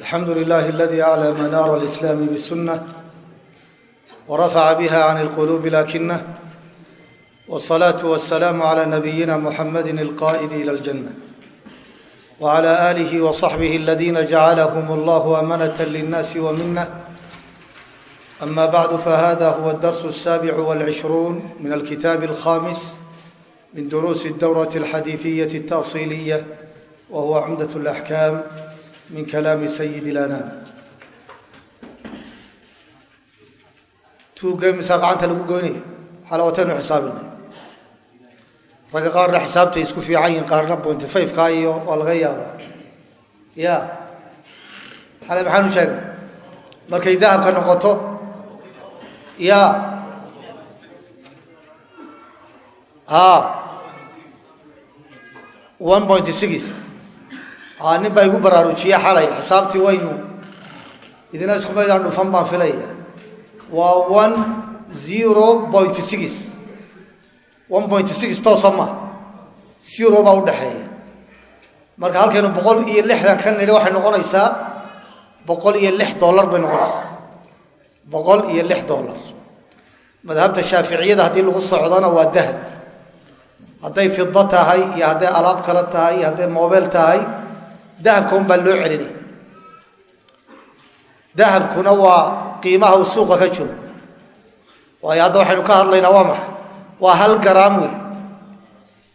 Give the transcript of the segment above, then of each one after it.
alxamdu lilahi aladi aclى manaara alislaami bsunة warafaca biha can اlqulubi lakinah wالصalaaةu waالsalaamu عlى nabiyina muxamadi اlqa'idi ilى اljanة wعlى آlih وصaxbih اladina jacalahm اllah amanة lلnasi wminة ama bعdu fahada huwa اdars الsabic wاlcishruun min alkitaab اlkhamis min duruusi اdowraة اlxadiiثiyaة الtaصiliya wa huwa cumdaة اlaxkam min kalaami sayid اlanaam tuugga misaa gacanta lagu goynaya xalawataynu xisaabinay ragga qaarna xisaabtay isku fiican yihiin qaarna pointy fiveka iyo waa laga yaabaa ya xale maxaanu sheegnay markay dahabka noqoto ya a one nin baa igu baraarujiye xalay xisaabtii waynu idina iskumaydaan dhufan baan filaya waa one zero pointy six. One pointy six toosa ma. Zero baa udhaxeeya marka halkaynu boqol iyo lixdan ka nidhi waxay noqonaysaa boqol iyo lix dollar bay noqonaysaa. Boqol iyo lix dollar. Madhabta shaaficiyada haddii lagu socdona waa dahab. Hadday fida tahay iyo hadday alaab kale tahay iyo hadday mobel tahay dahabka un baa loo celinaya dahabkuna waa qiimaha uu suuqa ka jiro. Waayo hadda waxaynu ka hadlaynaa waa maxay? Waa hal garaam wey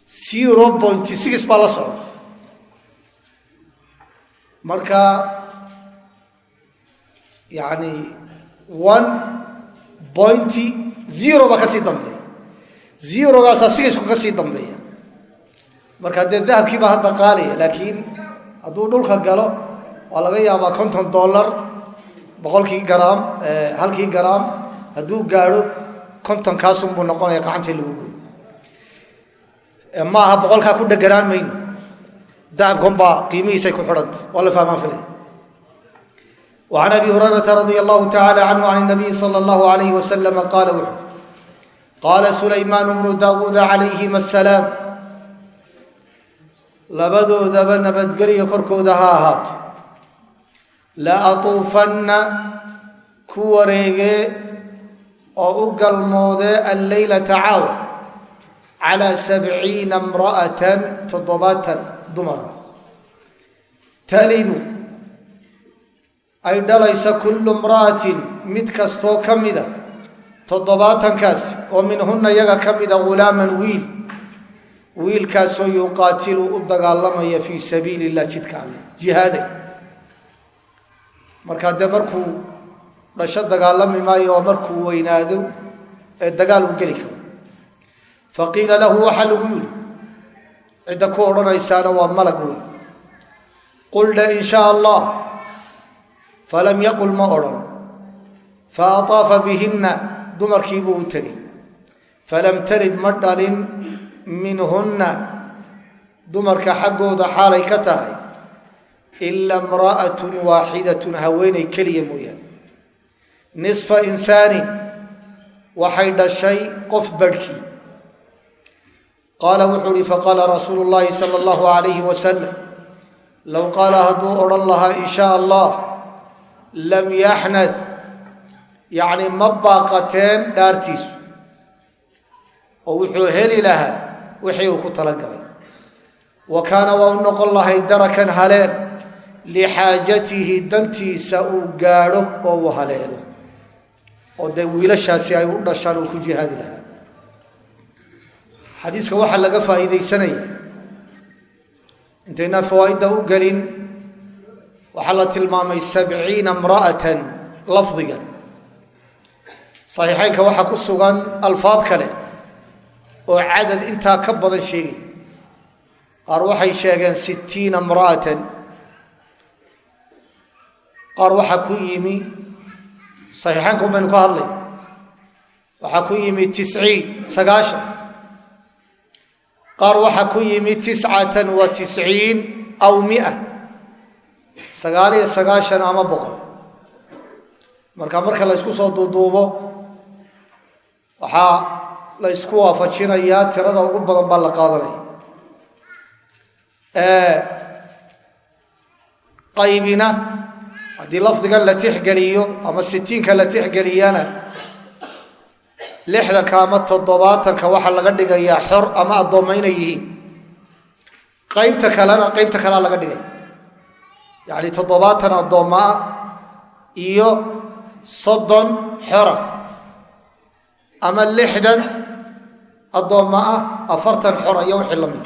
zero pointy six baa la socda. Marka yani one pointy zero baa ka sii dambeeya. Zerogaasaa sigisku ka dambeeya. Marka dee dahabkii baa hadda qaaliya laakiin hadduu dhulka galo waa laga yaabaa konton dollar boqolkii garaam halkii garaam hadduu gaadho kontonkaasunbuu noqonaya gacantii lagu goy ma aha boqolkaa ku dheganaan mayno dahabkanbaa qiimihiisay ku xidhanta waa la fahmaan filay وعn abi hurayrata radi allahu tacala canhu can الnabiyi slى اllahu alayh waslm qaala wuxuu qaala sulaymaan bnu daawuud calayhima asalaam labadoodaba nabadgelya korkooda ha ahaato. La atuufanna ku wareegee oo u galmoodee alleylata caaw calaa sabciina imra'atan toddobaatan dumara. Talidu ay dhalaysa kullu imra'atin mid kastoo ka mida toddobaatankaasi oo minhunna yaga ka mida ghulaaman wiil wiilkaasoo yuqaatilu u dagaalamaya fii sabiili illah jidka alle jihaaday markaa dee markuu dhasho dagaalami maayo oo markuu weynaado ee dagaal uu geli karo. Faqiila lahu waxaa lagu yidhi cidda ku odhanaysaana waa malag wey quldha in shaa allah. Falam yaqul ma odhan. Fa ataafa bihinna dumarkiibuu u tegey falam talid ma dhalin minhunna dumarka xaggooda xaalay ka tahay ila imra'atun waaxidatun haweenay keliya mooyaane. Nisfa insaanin waxay dhashay qof badhkii qaala wuxuu uhi faqaala rasuulu llaahi sala allahu alayhi wasalam low qaala hadduu odhan lahaa in shaa allah lam yaxnad yacni ma baaqateen dhaartiisu. Oo wuxuu heli lahaa wixii uu ku talagalay wa kaana waa u lahay darakan haleen lixaajatihi dantiisa uu gaadho oo uu haleelo. Oo dee wiilashaasi ay u dhashaan uu ku jihaadi lahaa xadiiska waxaa laga faa'iidaysanaya intaynaa fawaa'idda u gelin waxaa la tilmaamay sabciina imra'atan lafdigan. Saxiixeynka waxaa ku sugan alfaad kale oo cadad intaa ka badan sheegay qaar waxay sheegeen sittiina imra'atan. Qaar waxaa ku yimi saxiixeynka un baynu ka hadlay waxaa ku yimi tisciin sagaashan. Qaar waxaa ku yimi tiscatan wa tisciin aw mia. Sagaal iyo sagaashan ama boqol. Marka marka la ysku soo duuduubo waxaa la ysku waafajinayaa tirada ugu badan baa la qaadanaya. Qaybina haddii lafdigan la tixgeliyo ama sitiinka la tixgeliyana lixdanka ama toddobaatanka waxaa laga dhigayaa xor ama addoomma inay yihiin. Qaybta kalena qaybta kalea laga dhigaya yacni toddobaatan addoomma ah iyo soddon xora ama lixdan addoomma ah afartan xora iyo wixii la mid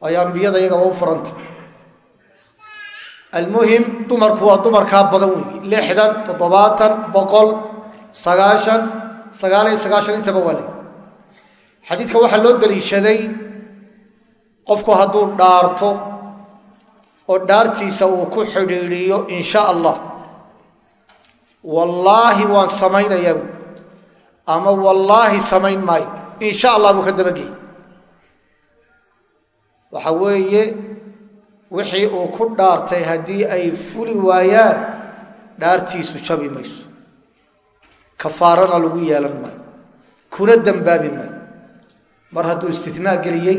waayo ambiyada iyaga waa u furanta almuhim dumarku waa dumarkaa badan weeye. Lixdan toddobaatan boqol sagaashan sagaal iyo sagaashan intaba waa le xadiidka waxaa loo daliishaday qofku hadduu dhaarto oo dhaartiisa uu ku xidhiidhiyo in sha allah. Wallaahi waan samaynayaa ama wallaahi samayn maayo in sha allah buu ka dabageyey waxa weeye wixii uu ku dhaartay haddii ay fuli waayaan dhaartiisu jabi mayso. Kafaarana lagu yeelan maayo. Kuna dembaabi maayo. Mar hadduu istinaa geliyey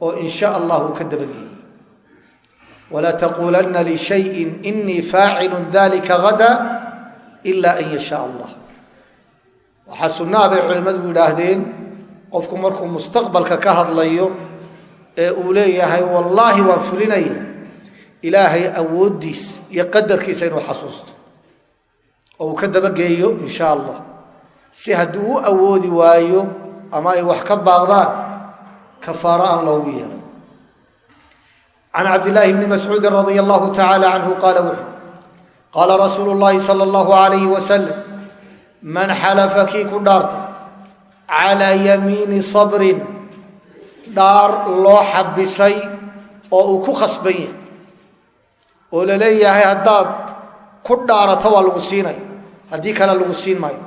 oo in sha allah uu ka dabageeyey walaa taquulanna lishayin inii faacilu dalika hada ila an yashaa allah waxaa sunnaha bay culimmadu yidhaahdeen qofku markuu mustaqbalka ka hadlayo ee uu leeyahay wallaahi waan fulinaya ilaahay awooddiis iyo qadarkiisa inuu xasuusto. Oo uu ka dabageeyo in sha allah si hadduu u awoodi waayo ama ay wax ka baaqdaan kafaaro aan loogu yeelay can cabdillaahi bni mascuudin radia allahu tacaala canhu qaala wuxuu qaala rasuulu llaahi sala allahu alayhi wasalam man xalafa kii ku dhaarta calaa yamiini sabrin dhaar loo xabisay oo uu ku khasban yahay. Oo la leeyahay haddaad ku dhaarato waa lagu siinaya haddii kale lagu siin maayo.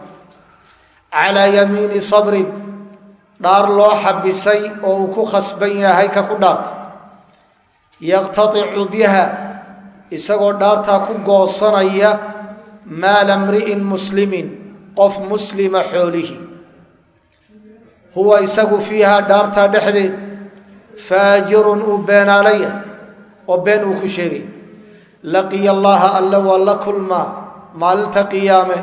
Calaa yamiini sabrin dhaar loo xabisay oo uu ku khasban yahay ka ku dhaarta. Yaqtaicu biha isagoo dhaartaa ku goosanaya maala mri'in muslimin qof muslima xoolihi huwa isagu fiihaa dhaartaa dhexdeed faajirun uu beenaalaya oo been uu ku sheegay. Laqiya allaha alla waa la kulmaa maalinta qiyaame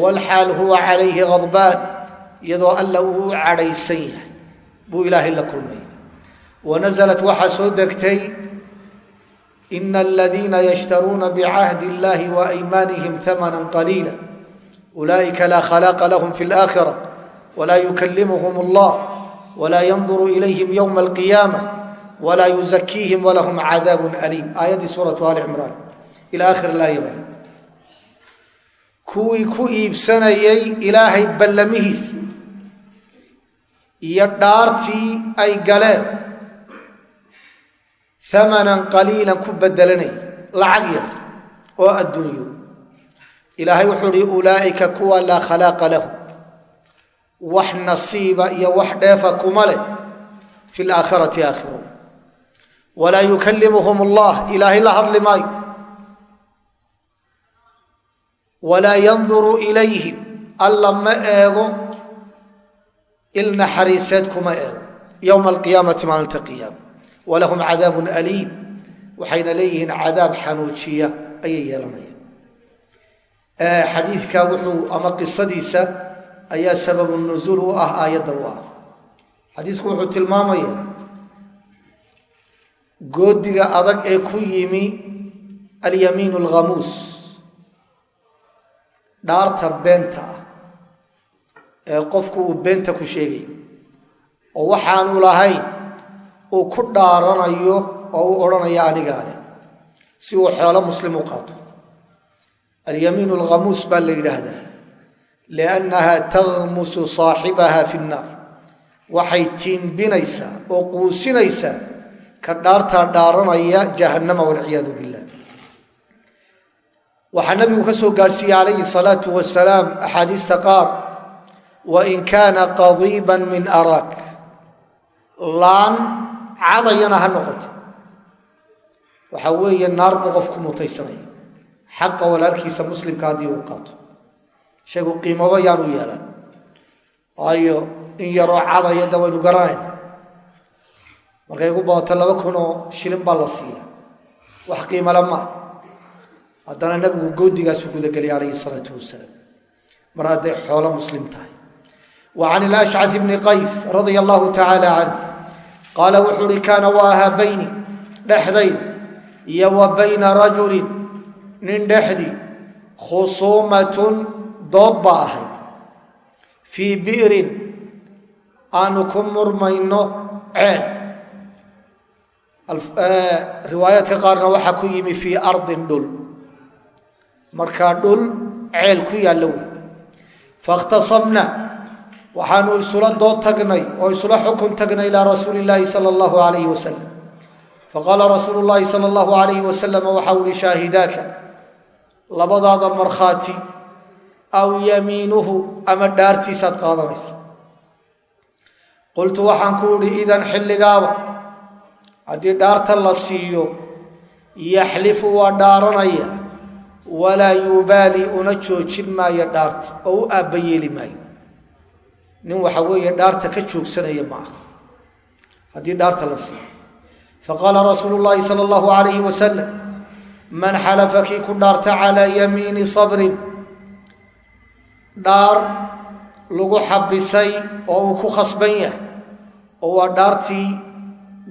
walxaal huwa calayhi khadbaan iyadoo alla uu u cadhaysan yahay buu ilaahay la kulmay. Wanasalat waxaa soo degtay ina aladiina yashtaruuna bicahdi illahi waaymaanihim amana qaliila ulaa'ika laa khalaaqa lahum fi laakhira walaa yukallimuhum allah walaa yanduru ilayhim ywma alqiyaama walaa yuzakiihim walahum cadaabun liim aayaddii suurau ali cimraan ilaa akhir aaya kuwii ku iibsanayay ilaahay ballamihiis iyo dhaartii ay galeen amanan qaliilan ku bedelanay lacag yar oo adduunyo ilaahay wuxuu uhi ulaaika kuwa wax nasiiba iyo wax dheefa kuma leh fi laakhirati aakhiro walaa yukallimuhum allah ilaahay la hadli maayo. Walaa yanduru ilayhim alla ma eego il naxariiseed kuma eego. Yowma alqiyaamati maalinta qiyaama. Walahum cadaabun aliim waxayna leeyihiin cadaab xanuujiya ayay yeelanayaan. Xadiidka wuxuu ama qisadiisa ayaa sababu nuzuul u ah aayadda u ah. Xadiisku wuxuu tilmaamayaa goodiga adag ee ku yimi alyamiin alghamuus dhaarta beenta ah ee qofku uu beenta ku sheegayo oo waxaanu lahayn uu ku dhaaranayo oo u odhanayo anigaa leh si uu xoolo muslim u qaato. Alyamiin alghamuus baa la yidhaahdaa liannaha taghmusu saaxibaha fi nnaar waxay tiimbinaysaa oo quusinaysaa ka dhaartaa dhaaranaya jahannama walciyaadu billah waxaa nabigu ka soo gaadhsiiyey calayhi salaatu wasalaam axaadiista qaar wain kaana qadiiban min araak laan cadayana ha noqoto waxaa weeye naar buu qofku mutaysanaya xaqa walaalkiisa muslimka haddii uu qaato shaygu qiimaba yaanu yeelan. Waayo in yaroo cadaya da waynu garanayna markay ugu badato laba kunoo shilin baa la siiya. Wax qiimale maa haddana nabigu goodigaasuu gudageliyay calayhi salaatu wasalaam. Mar hadday xoolo muslim tahay. Wa can ilashcad bni qays radia allahu tacaala canh qaala wuxuu uhi kaana wa ahaa bayni dhexdayda iyo wa bayna rajulin nin dhexdii khusuumatun doobbaa ahayd. Fii bi'rin aanu ku murmayno ceel. Riwaayaadka qaarna waxaa ku yimi fii ardin dhul. Markaa dhul ceel ku yaallo. Wey fakhtasamna waxaanu isula dood tagnay oo isula xukun tagnay ilaa rasuuli illaahi sala allahu alayh wasalam faqaala rasuulu llaahi sala allahu alayh wasalam waxa uhi shaahidaaka labadaada markhaati aw yamiinuhu ama dhaartiisaad qaadanaysa qultu waxaan ku idhi idan xilligaaba haddii dhaarta la siiyo yaxlifu waa dhaaranaya walaa yubaali una joojin maayo dhaarta oo u aabbayeeli maayo. Nin waxa weeye dhaarta ka joogsanaya ma aha haddii dhaarta la siiyo. Faqaala rasuulu llaahi sala allahu alayhi wasalam man xalafa kii ku dhaarta calaa yamiini sabrin dhaar lagu xabisay oo uu ku khasban yahay oo waa dhaartii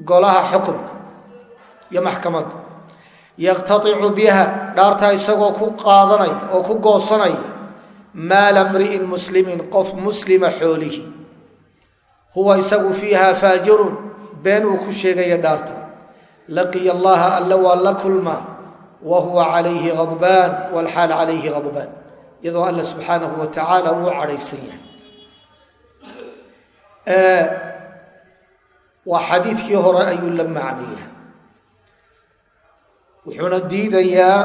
golaha xukunka iyo maxkamadda. Yaqtaicu biha dhaartaa isagoo ku qaadanaya oo ku goosanaya maala mri'in muslimin qof muslima xoolihi. Huwa isagu fiiha faajirun been uu ku sheegaya dhaarta. Laqiya allaha alla waa la kulmaa wa huwa calayhi adbaan walxaal calayhi adbaan iyadoo alla subxaanahu wa tacaala uu cadhaysan yahay. Waa xadiidkii hore ayuu la macnaya wuxuuna diidayaa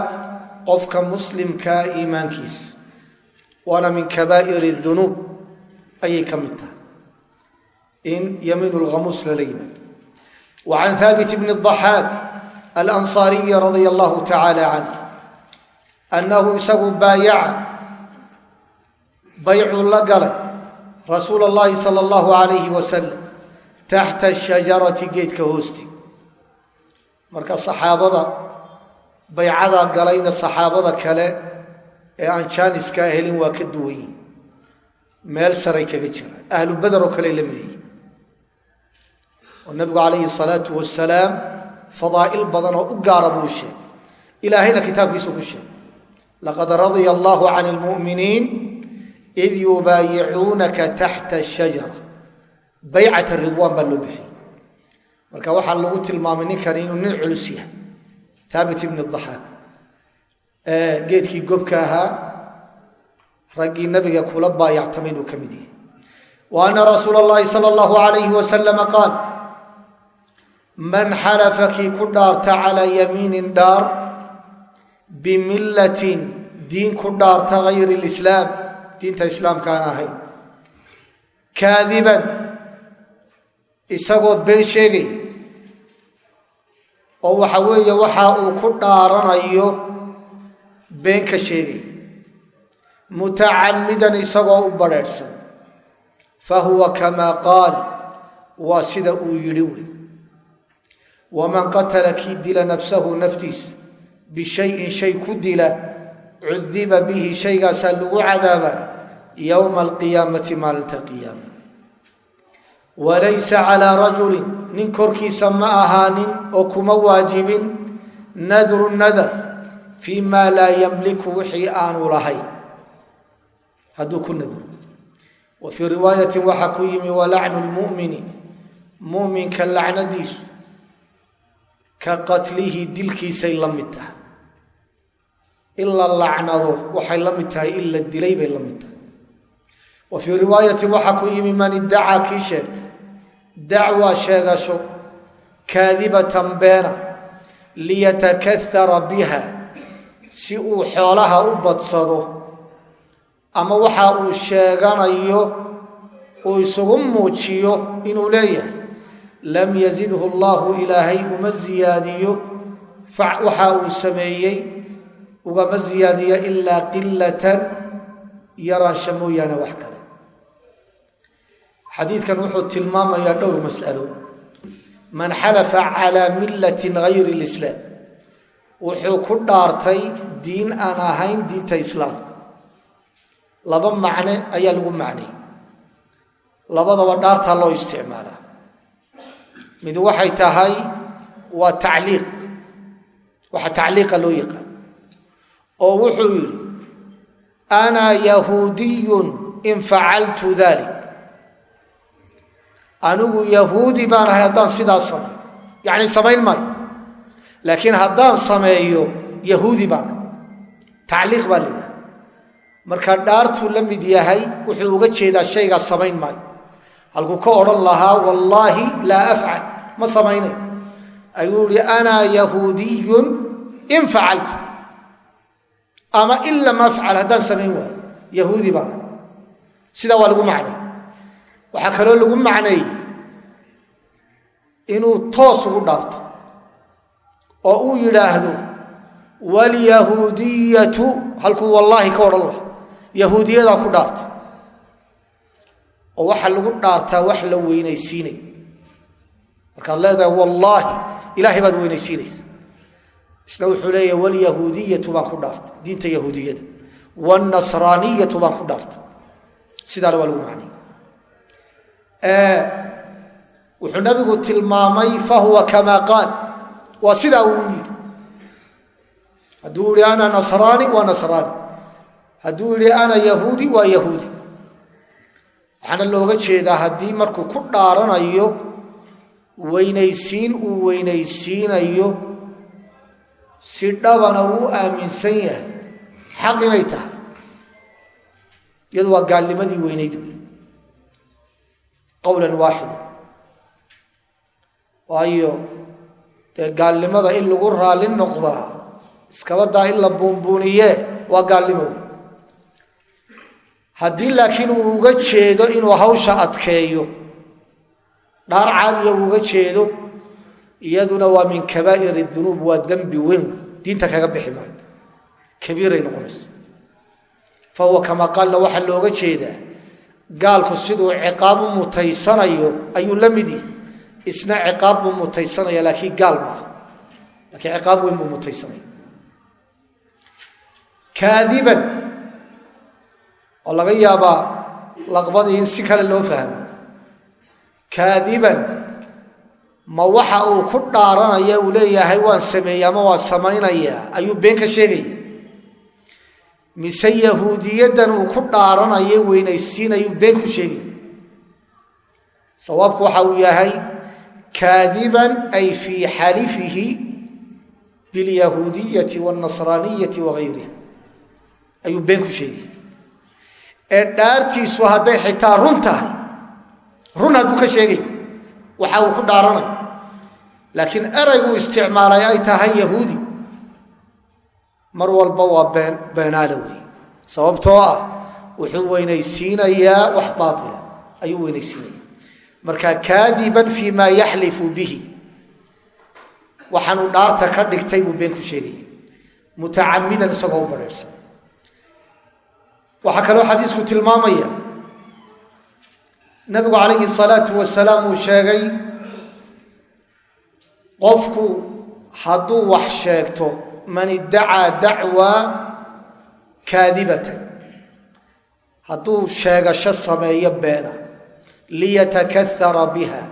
qofka muslimkaa iimaankiisa waana min kabaa'ir dunuub. Ayay ka mid tahay. In yamiin lhamuus lala yimaado. Wa can haabit bni daxaak alansaariyi radia allahu tacaala canh annahu isagu baycuu la galay rasuula اllahi sala allahu alayhi wasalam taxta shajarati geedka hoosti. Marka saxaabada baycadaa galayna saxaabada kale ee aan jaaniskaa helin waa ka duwan yihiin meel saray kaga jiraan ahlu beder oo kale la midayey oo nabigu calayhi salaatu wasalaam fadaa'il badan oo u gaara buu sheegay. Ilaahayna kitaabkiisuu ku sheegay. Laqad radia allahu can lmu'miniin id yubaayicuunaka taxta shajara baycat ridwaan baa loo bixiyey marka waxaa lagu tilmaamay ninkani inuu nin culus yahay haabit ibni daxaak geedkii gobka ahaa raggii nabiga kula baayactamay inuu ka mid yahay wa ana rasuula اllahi sala allahu alayhi wasalama qaal man xalafa kii ku dhaarta calaa yamiinin dhaar bimillatin diin ku dhaarta gayri lislaam diinta islaamka aan ahayn kaadiban isagoo been sheegaya oo waxa weeye waxa uu ku dhaaranayo been ka sheegaya mutacamidan isagoo u badrheerhsan fa huwa kamaa qaal waa sida uu yidhi wey. Waman qatala kii dila nafsahu naftiisa bishayin shay ku dila cudiba bihi shaygaasaa lagu cadaabaa yowma alqiyaamati maalinta qiyaama walaysa calaa rajulin nin korkiisa ma ahaanin oo kuma waajibin nadru nadar fii maa laa yamliku wixii aanu lahayn hadduu ku nadro wa fii riwaayatin waxaa ku yimi walacnu lmu'mini muminka lacnadiisu ka qatlihi dilkiisay la mid tahay in la lacnado waxay tahay in la dilay bay wa fii riwaayatin waxaa ku yimi man iddacaa kii sheegtay. Dacwa sheegasho kaadibatan beena liyatakahara biha si uu xoolaha u badsado ama waxa uu sheeganayo uu isugu muujiyo inuu leeyahay. Lam yazidhu allahu ilaahay uma ziyaadiyo waxa uu sameeyey ugama ziyaadiyo ilaa qilatan yaraansha mooyaane wax kale xadiidkan wuxuu tilmaamayaa dhowr mas'alo. Man xalafa calaa millatin gayri lislaam wuxuu ku dhaartay diin aan ahayn diinta islaamka. Laba macne ayaa lagu macnay. Labadaba dhaartaa loo isticmaalaa. Mid waxay tahay waa tacliiq. Waxa tacliiqa loo yaqaan. Oo wuxuu yidhi ana yahuudiyun in facaltu dalik anigu yahuudi baan ahay haddaan sidaas sameeyo. Yacni samayn maayo. Laakiin haddaan sameeyo yahuudi baan ahay. Tacliiq baa la marka dhaartuu la mid yahay wuxuu uga jeedaa shaygaas samayn maayo. Halkuu ka odhan lahaa wallaahi laa afcal. Ma samaynayo. Ayuu ihi ana yahuudiyun in facaltu ama in lam afcal haddaan samayn waayo. Yahuudi baana sidaa waa lagu macnay waxaa kaloo lagu macneeyey inuu toos ugu dhaarto oo uu yidhaahdo wlyahuudiyatu halkuu wallaahi ka odhan laha yahuudiyadaa ku dhaartay oo waxaa lagu dhaartaa wax la weynaysiinay. Markaad leedahay wallaahi ilaahay baad weynaysiinaysa. Isna wuxuu leeyahy wlyahuudiyatu baan ku dhaartay diinta yahuudiyada. Wاnasraaniyatu baan ku dhaartay sidaana waa lagu macnay wuxuu nabigu tilmaamay fahuwa kama qaal. Waa sidaa uu yidhi. Hadduu yihi ana nasraani waa nasraani. Hadduu yihi ana yahuudi waa yahuudi. Waxaana looga jeedaa haddii markuu ku dhaaranayo weynaysiin uu weynaysiinayo si dhabana uu aaminsan yahay. Xaq inay tahay. Iyadu waa gaalnimadii weynayd. wey qowlan waaxida waayo dee gaalnimada in lagu raalli noqdaa iskabadaa in la buunbuuniye waa gaalnimo wey haddii laakiin uu uga jeedo inuu hawsha adkeeyo dhaar caadiya uu uga jeedo iyaduna waa min kabaa'ir dunuub waa dembi weyn. Wey diinta kaga bixi maayo. Kabiiray noqonayso. Fa huwa kama qaalna waxaa looga jeedaa gaalku siduu ciqaab u mutaysanayo ayuu la mid yahy isna ciqaab buu mutaysanaya laakiin gaal maaha laakiin ciqaab weyn buu mutaysanaya. Kaadiban oo laga yaabaa laqbadii in si kale loo fahmo. Kaadiban ma waxa uu ku dhaaranaya uu leeyahay waan sameeyey ama waan samaynayaa ayuu been ka sheegaya mise yahuudiyadan uu ku dhaaranayo weynaysiinayuu been ku sheegaya sawaabku waxa uu yahay kaadiban ay fii xalifihi bilyahuudiyati wاlnasraaniyati wagayriha ayuu been ku sheegaya ee dhaartiisu hadday xitaa run tahay run hadduu ka sheegayo waxa uu ku dhaaranayo laakiin erayguu isticmaalay ay tahay yahuudi mar walba waa been beenaala wey sababtoo ah wuxuu weynaysiinayaa wax baaila ayuu weynaysiinaya. Marka kaadiban fii maa yaxlifu bihi. Waxaanuu dhaarta ka dhigtay buu been ku sheegaya mutacamidan isagoo u barheersan waxaa kaloo xadiisku tilmaamaya. Nabigu calayhi salaatu wasalaam uu sheegay qofku hadduu wax sheegto man iddacaa dacwa kaadibatan. Hadduu sheegasho sameeyo beena liyatakahara biha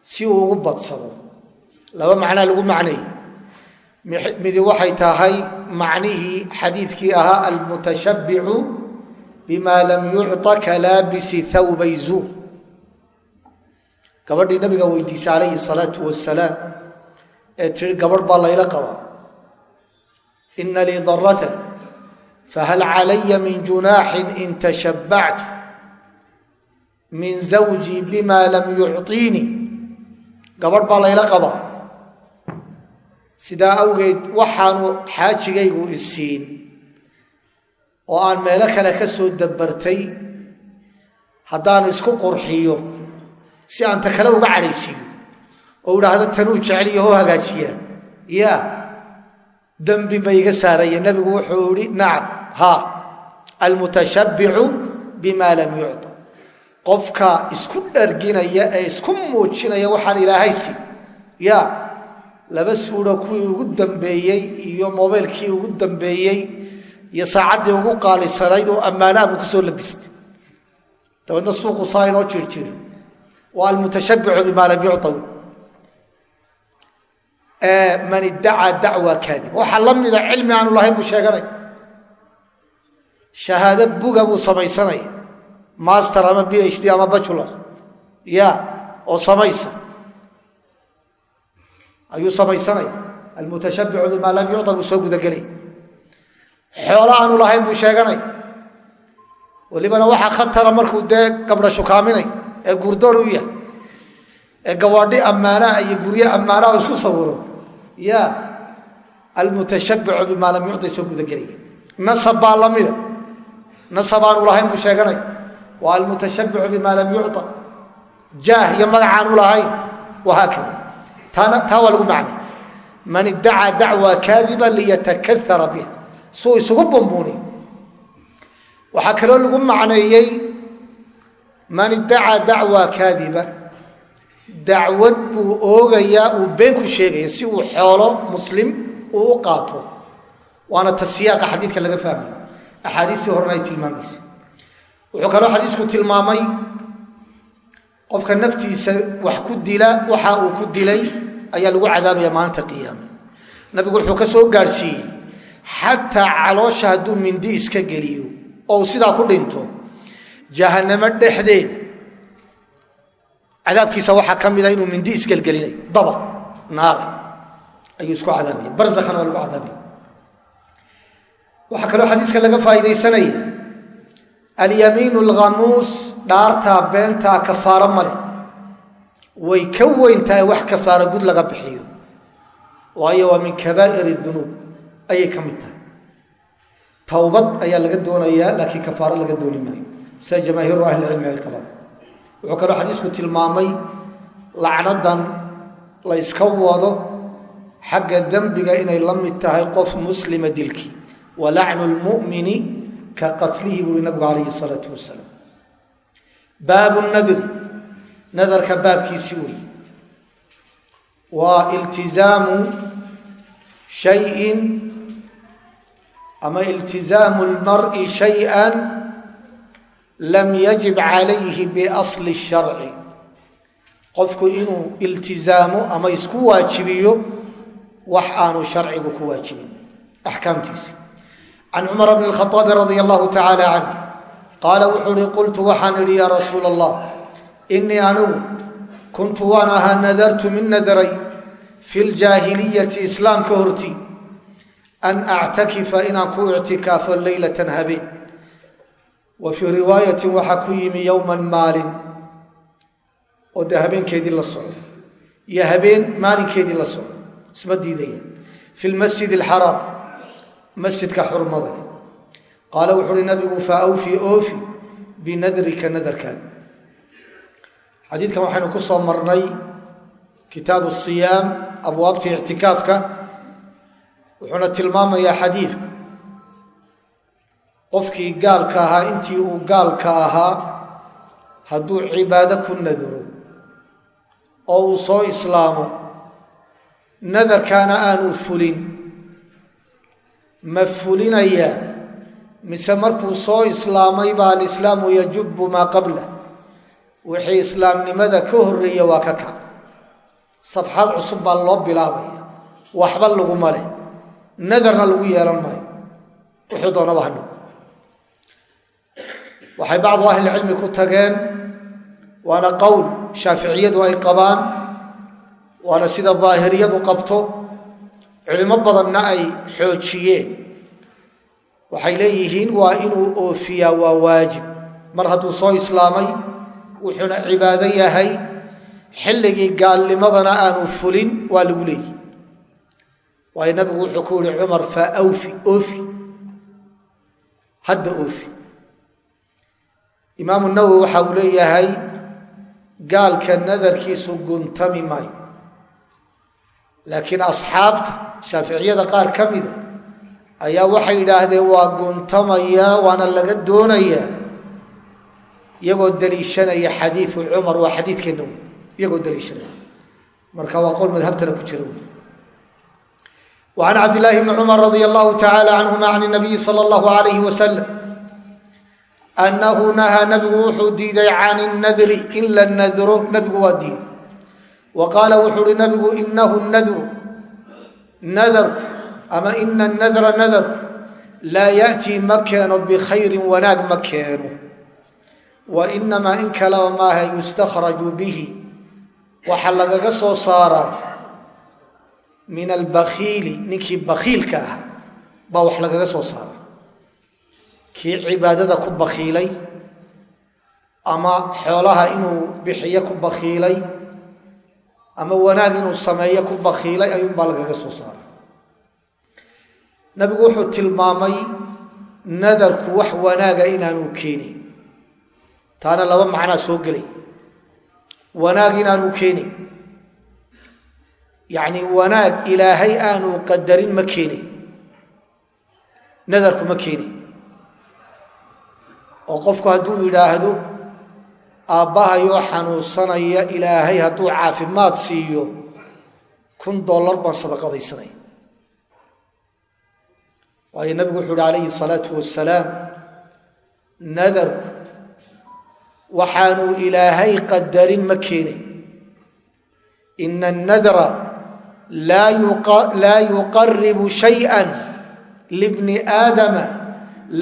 si uu ugu badsado. Laba macnaa lagu macneeyey midi waxay tahay macnihii xadiidkii ahaa almutashabbicu bima lam yucطa kalaabisi thawbay zuur gabadhii nabiga weydiisay calayhi salaatu wasalaam ee tiri gabadh baa layla qabaa ina lii daratan fahal calaya min junaaxin in tashabbactu min zawjii bima lam yucطiinii gabadh baa layla qabaa sidaa awgeed waxaanu xaajigaygu isiin oo aan meelo kale ka soo dabartay haddaan isku qurxiyo si aan ta kale uga cadhaysiiyo oo idhaahdo tanuu jeceliyo hoo hagaajiyaa ya dembi ma iga saaraya. Nebigu wuxuu ihi nacam ha almutashabbicu bima lam yucطa qofka isku dharginaya ee isku muujinaya waxaan ilaahay siin. Ya laba suuro kuwii ugu dambeeyey iyo mobaylkii ugu dambeeyey iyo saacaddii ugu qaalisanayd oo ammaanaha ku soo labistay dabeedna suuqu saa inoo jirjiri waa almutashabicu bima lam yucطaw man iddacaa dacwa kaadib. Waxaa la mida cilmi aanu lahayn buu sheeganay. Shahaado buga buu samaysanaya. Master ama b h d ama bajular ya oo samaysa. Ayuu samaysanaya. Almutashabicu bima lam yucطa buu soo gudagelay xoolo aanu lahayn buu sheeganay. Walibana waxaa khatara markuu dee gabdha shukaaminay ee guurdoon u yahay. Ee gawaadhi ammaanaha iyo gurye ammaanaha isku sawiro ya almutashabicu bimaa lam yucطi soo gudagelaya. Nasab baa lamida nasab aanu lahayn buu sheeganay. Waa almutashabicu bima lam yucطa jaah iyo magacaanu lahayn. Wahaakada taa waa lagu macnay. Man iddacaa dacwa kaadiba liyatakahara biha. Suu isugu bumbuuniyo waxaa kaloo lagu macneeyey man iddacaa dacwa kaadiba dacwad buu oogayaa uu been ku sheegaya si uu xoolo muslim uu u qaato. Waana tasiyaaqa xadiidka laga fahmay. Axaadiistii horena ay tilmaamaysa. Wuxuu kaloo xadiisku tilmaamay qofka naftiisa wax ku dila waxa uu ku dilay ayaa lagu cadaabaya maalinta qiyaama nabigu wuxuu ka soo gaadhsiiyey xataa caloosha hadduu mindi iska geliyo oo uu sidaa ku dhinto jahanamo dhexdeeda cadaabkiisa waxaa ka mida inuu mindi isgelgelinayo daba naara ayuu isku cadaabaya barzakhana waa lagu cadaabaya waxaa kaloo xadiiska laga faa'iidaysanaya alyamiin alghamuus dhaartaa beentaa kafaaro male way ka weyn wax kafaaro gud laga bixiyo waayo waa min kabaa'ir dunuub. Ayay ka mid tahay. Towbad ayaa laga doonayaa laakiin kafaaro laga dooni maayo. Sida jamaahiiru ahlicilmi ay qabaan wuxuu kaloo xadiisku tilmaamay lacnadan la yska wado xagga dembiga inay la mid tahay qof muslima dilkii wa lacnu lmu'mini ka qatlihi buuri nabigu calayhi salaatu wasalaam. Baabu nadri nadarka baabkiisii wey waa iltizaamu shayin ama iltizaamu lmari shayئa lam yajib calayhi biasli sharci. Qofku inuu iltizaamo ama isku waajibiyo wax aanu sharcigu ku waajibin. Axkaamtiisi can cumar bn اlkhaaabi radi allahu tacaala canh qaala wuxuu uhi qultu waxaan idhi yaa rasuula allah inii anigu kuntu waan ahaa nadartu min nadaray fi ljaahiliyati islaamka horti an actakifa inaan ku ictikaafo leylatan habeen wa fii riwaayatin waxaa ku yimi yowman maalin oo dee habeenkeedii la socdo iyo habeen maalinkeedii la socdo isma diidaya fi lmasjid alxaraam masjidka xurmada leh. Qaala wuxu uhi nabigu fa awfi oofi binadrika nadarkaaga xadiidkan waxaynu ku soo marnay kitaabu siyaam abwaabtii ictikaafka wuxuuna tilmaamayaa xadiidku qofkii gaalka ahaa intii uu gaalka ahaa hadduu cibaado ku nadaro oo uu soo islaamo nadarkaana aanu fulin. Ma fulinayaa mise markuu soo islaamay baa alislaamu yajubu maa qabla. Wixii islaamnimada ka horreeya waa ka kac safxad cusub baa loo bilaabaya. Waxba laguma leh. Nadarna lagu yeelan maayo. Wuxuu doonaba hano waxay bacdu ahlicilmi ku tageen. Waana qowl shaaficiyadu ay qabaan. Waana sida daahiriyadu qabto. Culimo badanna ay xoojiyeen. Waxay leeyihiin waa inuu oofiyaa waa waajib. Mar hadduu soo islaamay wuxuuna cibaado yahay xilligii gaalnimadana aanu fulin waa lagu leeyihi waayo nabigu wuxuu ku yihi cumar fa awfi oofi. Hadda oofi imaamu nawowi waxa uu leeyahay gaalka nadarkiisu guntami maayo. Laakiin asxaabta shaaficiyada qaar ka mida ayaa waxay yidhaahdeen waa guntamayaa waana laga doonayaa iyagoo daliishanaya xadiiu cumar waa xadiidkeenna wey iyagoo daliishanaya marka waa qol madhabtana ku jira wey wa can cabd illaahi bni cumar radia allahu tacaala canhuma can nabiyi sala allahu alayhi wasalam annahu nahaa nabigu wuxuu diiday can nadri in la nadro nabigu waa diiday wa qaala wuxuu uhi nabigu inahu nadru nadarku ama ina nadra nadarku laa yaأtii ma keeno bikhayri wanaag ma keeno wa inamaa in kaleba maaha yustakhraju bihi waxaa lagaga soo saaraa min albakiili ninkii bakiilka ahaa baa wax lagaga soo saaraa kii cibaadada ku bakiilay ama xoolaha inuu bixiyo ku bakiilay ama wanaag inuu sameeyo ku bakiilay ayuunbaa lagaga soo saaray. Nabigu wuxuu tilmaamay nadarku wax wanaaga inaanu keenin. Taana laba macnaa soo gelay. Wanaag inaanu keenin. Yacni wanaag ilaahay aanu qadarin ma keeni nadarku ma keeni oo qofku hadduu yidhaahdo aabbahayoo xanuunsanaya ilaahay hadduu caafimaad siiyo kun dollar baan sadaqadaysanay waayo nabigu wuxuu uhi calayhi salaatu wasalaam nadarku waxaanu ilaahay qadarin ma keeni ina nadra laa yuqaribu shayئa libni aadama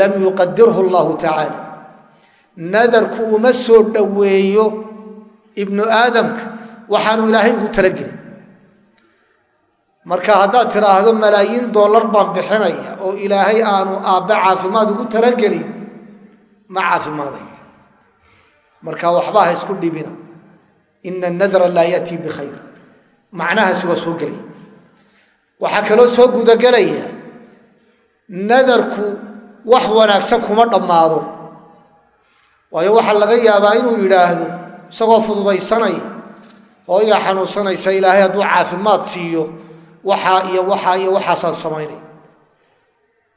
lam yuqadirhu اllahu tacaala nadarku uma soo dhoweeyo ibnu aadamka waxaanu ilaahay ugu talagelin. Marka haddaad tidhaahdo malaayiin dollar baan bixinaya oo ilaahay aanu aabbe caafimaad ugu talagelin ma caafimaaday marka waxba ha isku dhibina. Ina nadra laa yaأtii bkhayr macnahaasi waa soo gelaya waxaa kaloo soo gudagelaya nadarku wax wanaagsan kuma dhammaado waayo waxaa laga yaabaa inuu yidhaahdo isagoo fududaysanaya hooyaa xanuunsanaysa ilaahay hadduu caafimaad siiyo waxaa iyo waxaa iyo waxaasaan samaynaya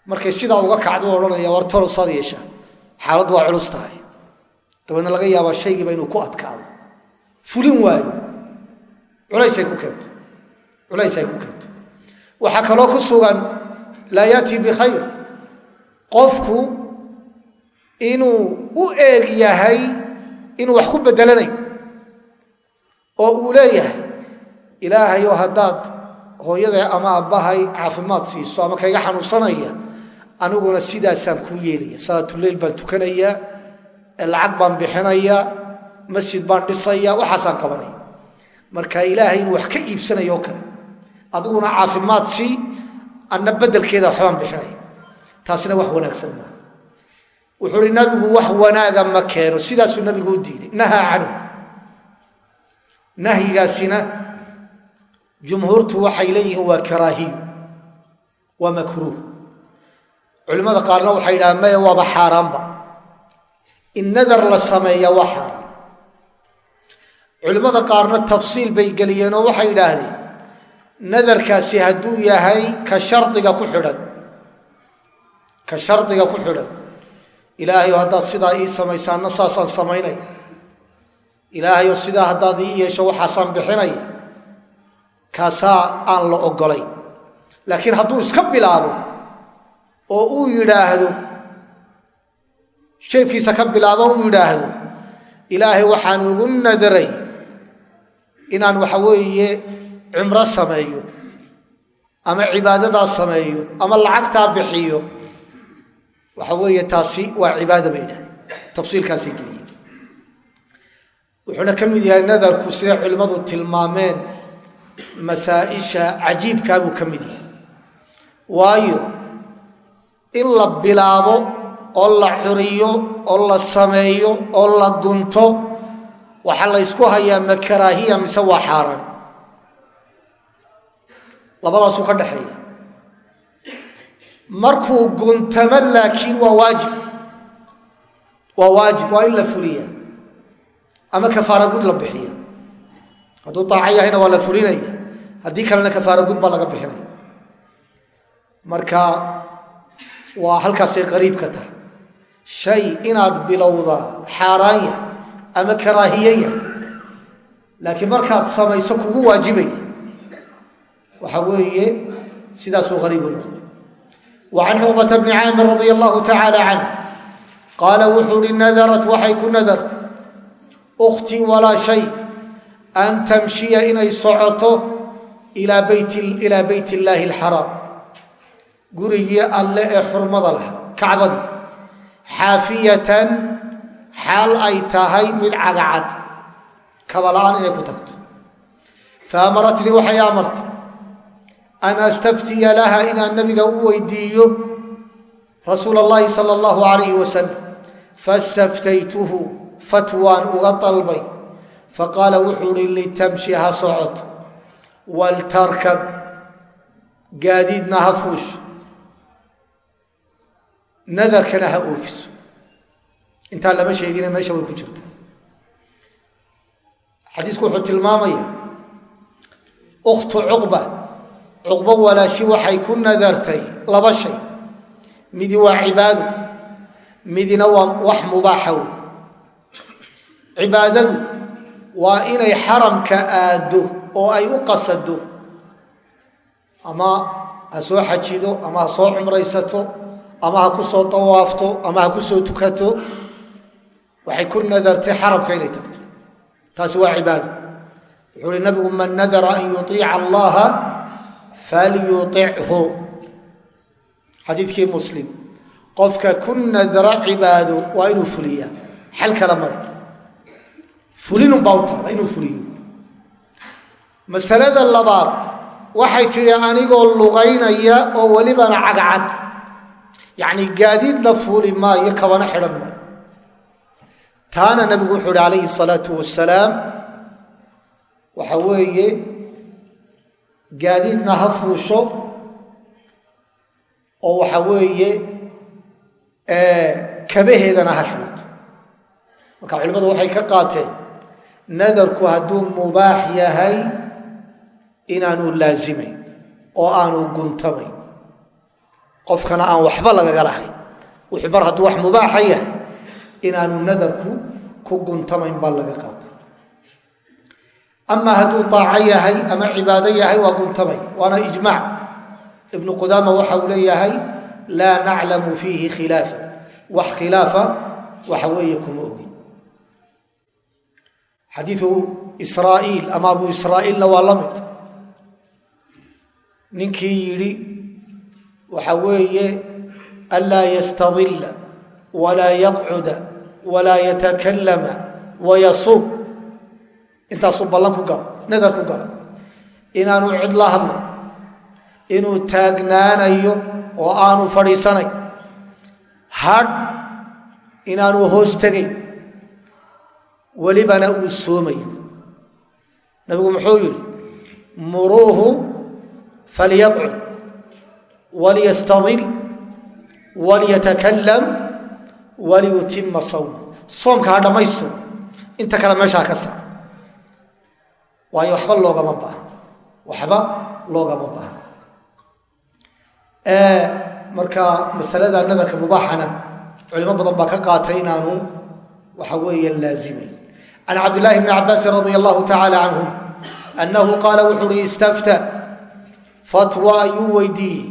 markay sidaa uga kacdu odhanaya war tolosaad yeeshaa xaaladdu waa culus tahay. Dabeedna laga yaabaa shaygiiba inuu ku adkaado. Fulin waayo. Culaysay ku keento. Culays ay ku keento. Waxaa kaloo ku sugan laa yaati bikhayr qofku inuu u eeg yahay inuu wax ku bedelanayo oo uu leeyahay ilaahayoo haddaad hooyaday ama abbahay caafimaad siiso ama kayga xanuunsanaya aniguna sidaasaan kuu yeelaya. Salaatuleyl baan tukanayaa lacag baan bixinayaa masjid baan dhisaya waxaasaan qabanaya marka ilaahay inuu wax ka iibsanayo kale adiguna caafimaad sii anna bedelkeeda waxbaan bixinaya taasina wax wanaagsan maaha wuxuu uhi nabigu wax wanaaga ma keeno. Sidaasuu nabigu u diiday. Nahaa canhu. Nahyigaasina jumhuurtu waxay leeyihiin waa karaahiyu waa makruuh. Culimmada qaarna waxay yidhahaan maya waaba xaaraanba. In nadar la sameeya waa xaaraan culimmada qaarna tafsiil bay geliyeen oo waxay yidhaahdeen nadarkaasi hadduu yahay ka shardiga ku xidhan ka shardiga ku xidhan ilaahayo haddaad sidaa ii samaysaanna saasaan samaynaya ilaahayo sidaa haddaad ii yeesho waxaasaan bixinaya kaasaa aan la ogolayn laakiin hadduu iska bilaabo oo uu yidhaahdo sheebkiisa ka bilaabo uu yidhaahdo ilaahay waxaan ugu nadaray inaan waxa weeye cumro sameeyo ama cibaadadaa sameeyo ama lacagtaa bixiyo waxa weeye taasi waa cibaada bay idhahdeen tafsiilkaasay geliyeen wuxuuna ka mid yahay nadarku siday culimmadu tilmaameen masaa-isha cajiibkaa buu ka mid yahay. Waayo in la bilaabo oo la curiyo oo la sameeyo oo la gunto waxaa la ysku hayaa ma karaahiya mise waa xaaraan? Labadaasuu ka dhexeeya markuu guntamo laakiin waa waajib. Waa waajib waa in la fuliya ama kafaara gud la bixiya hadduu daaco yahayna waa la fulinaya. Haddii kalena kafaara gud baa laga bixinaya. Marka waa halkaasay qariib ka tahay. Shay inaad bilowdaa xaaraan yahay ama karaahiye yahay laakiin markaad samayso kugu waajibaya. Waxa weeye sidaasuu hariibu noqday wa can cuqbata bni caamir radia allahu tacaala canh qaala wuxuu uhi nadarat waxay ku nadartay ukhtii walaa shay an tamshiya inay socoto ilaa bayt illaahi alxaraam gurigii alle ee xurmada lahaa kacbadii xaafiyatan xaal ay tahay mid cagacad kabala'aan inay ku tagto faamaratnii waxay amartay an astaftiya laha inaan nabiga u weydiiyo rasuul اllahi sal اllahu alayh wasalam fastaftaytuhu fatwaan uga dalbay faqaala wuxuu hi litamshi ha socot waltarkab gaadiidna ha fuusho nadarkana ha oofiso intaan lama sheegine meesha way ku jirta xadiisku cuqbo walaashi waxay ku nadartay laba shay. Midi waa cibaado midina waa wax mubaaxa wey cibaadadu waa inay xaramka aaddo oo ay u qasado. Ama ha soo xajido ama ha soo cumraysato ama ha ku soo dawaafto ama ha ku soo tukato. Waxay ku nadartay xaramka inay tagto. Taasi waa cibaado wuxuu uhi nabigu man nadara an yuiica allaha falyuichu xadiidkii muslim. Qofka ku nadra cibaado waa inuu fuliyaa. Xal kala mare. Fulinunbaa u taala inuu fuliyo. Masalada labaad waxay tidhi anigoo lugaynaya oo welibana cagcad. Yacni gaadiidna fuuli maayo kabana xidhan maayo. Taana nabigu wuxuu uhi calayhi salaatu wasalaam waxa weeye gaadiidna ha fuusho oo waxa weeye kabaheedana ha xidhato marka culimmadu waxay ka qaateen nadarku hadduu mubaax yahay inaanu laazimayn oo aanu guntamayn qofkana aan waxba lagaga lahayn. Wuxuu mar hadduu wax mubaaxa yahay inaanu nadarku ku guntamayn baa laga qaatay ama hadduu daaco yahay ama cibaado yahay waa guntamay waana ijmaac. Ibnu qudaama waxa uu leeyahay laa naclamu fiihi khilaafa. Wax khilaafa waxa weeye kuma ogin. Xadiiu israa'iil ama abu israa'iilna waa la mid. Ninkii yidhi waxa weeye anlaa yastadilla walaa yaqcuda walaa yatakallama wayasuub intaasuu ballan ku gala nadar ku gala inaanu cid la hadlay inuu taagnaanayo oo aanu fadhiisanayn. Hadh inaanu hoos tegayn welibana uu soomayo. Nabigu muxuu yidhi muruuhu falyaqcud waliyastadil waliyatakallam waliyutima sawma soomka ha dhammaysto inta kale meeshaa ka saar waayo waxba loogama baahno waxba loogama baahno marka masalada nadarka mubaaxana culimo badan baa ka qaatay inaanu waxa weeye laazimayn can cabdillahi bni cabaasin radia allahu tacaala canhuma annahu qaala wuxuu uhi istafta fatwa ayuu weydiiyey.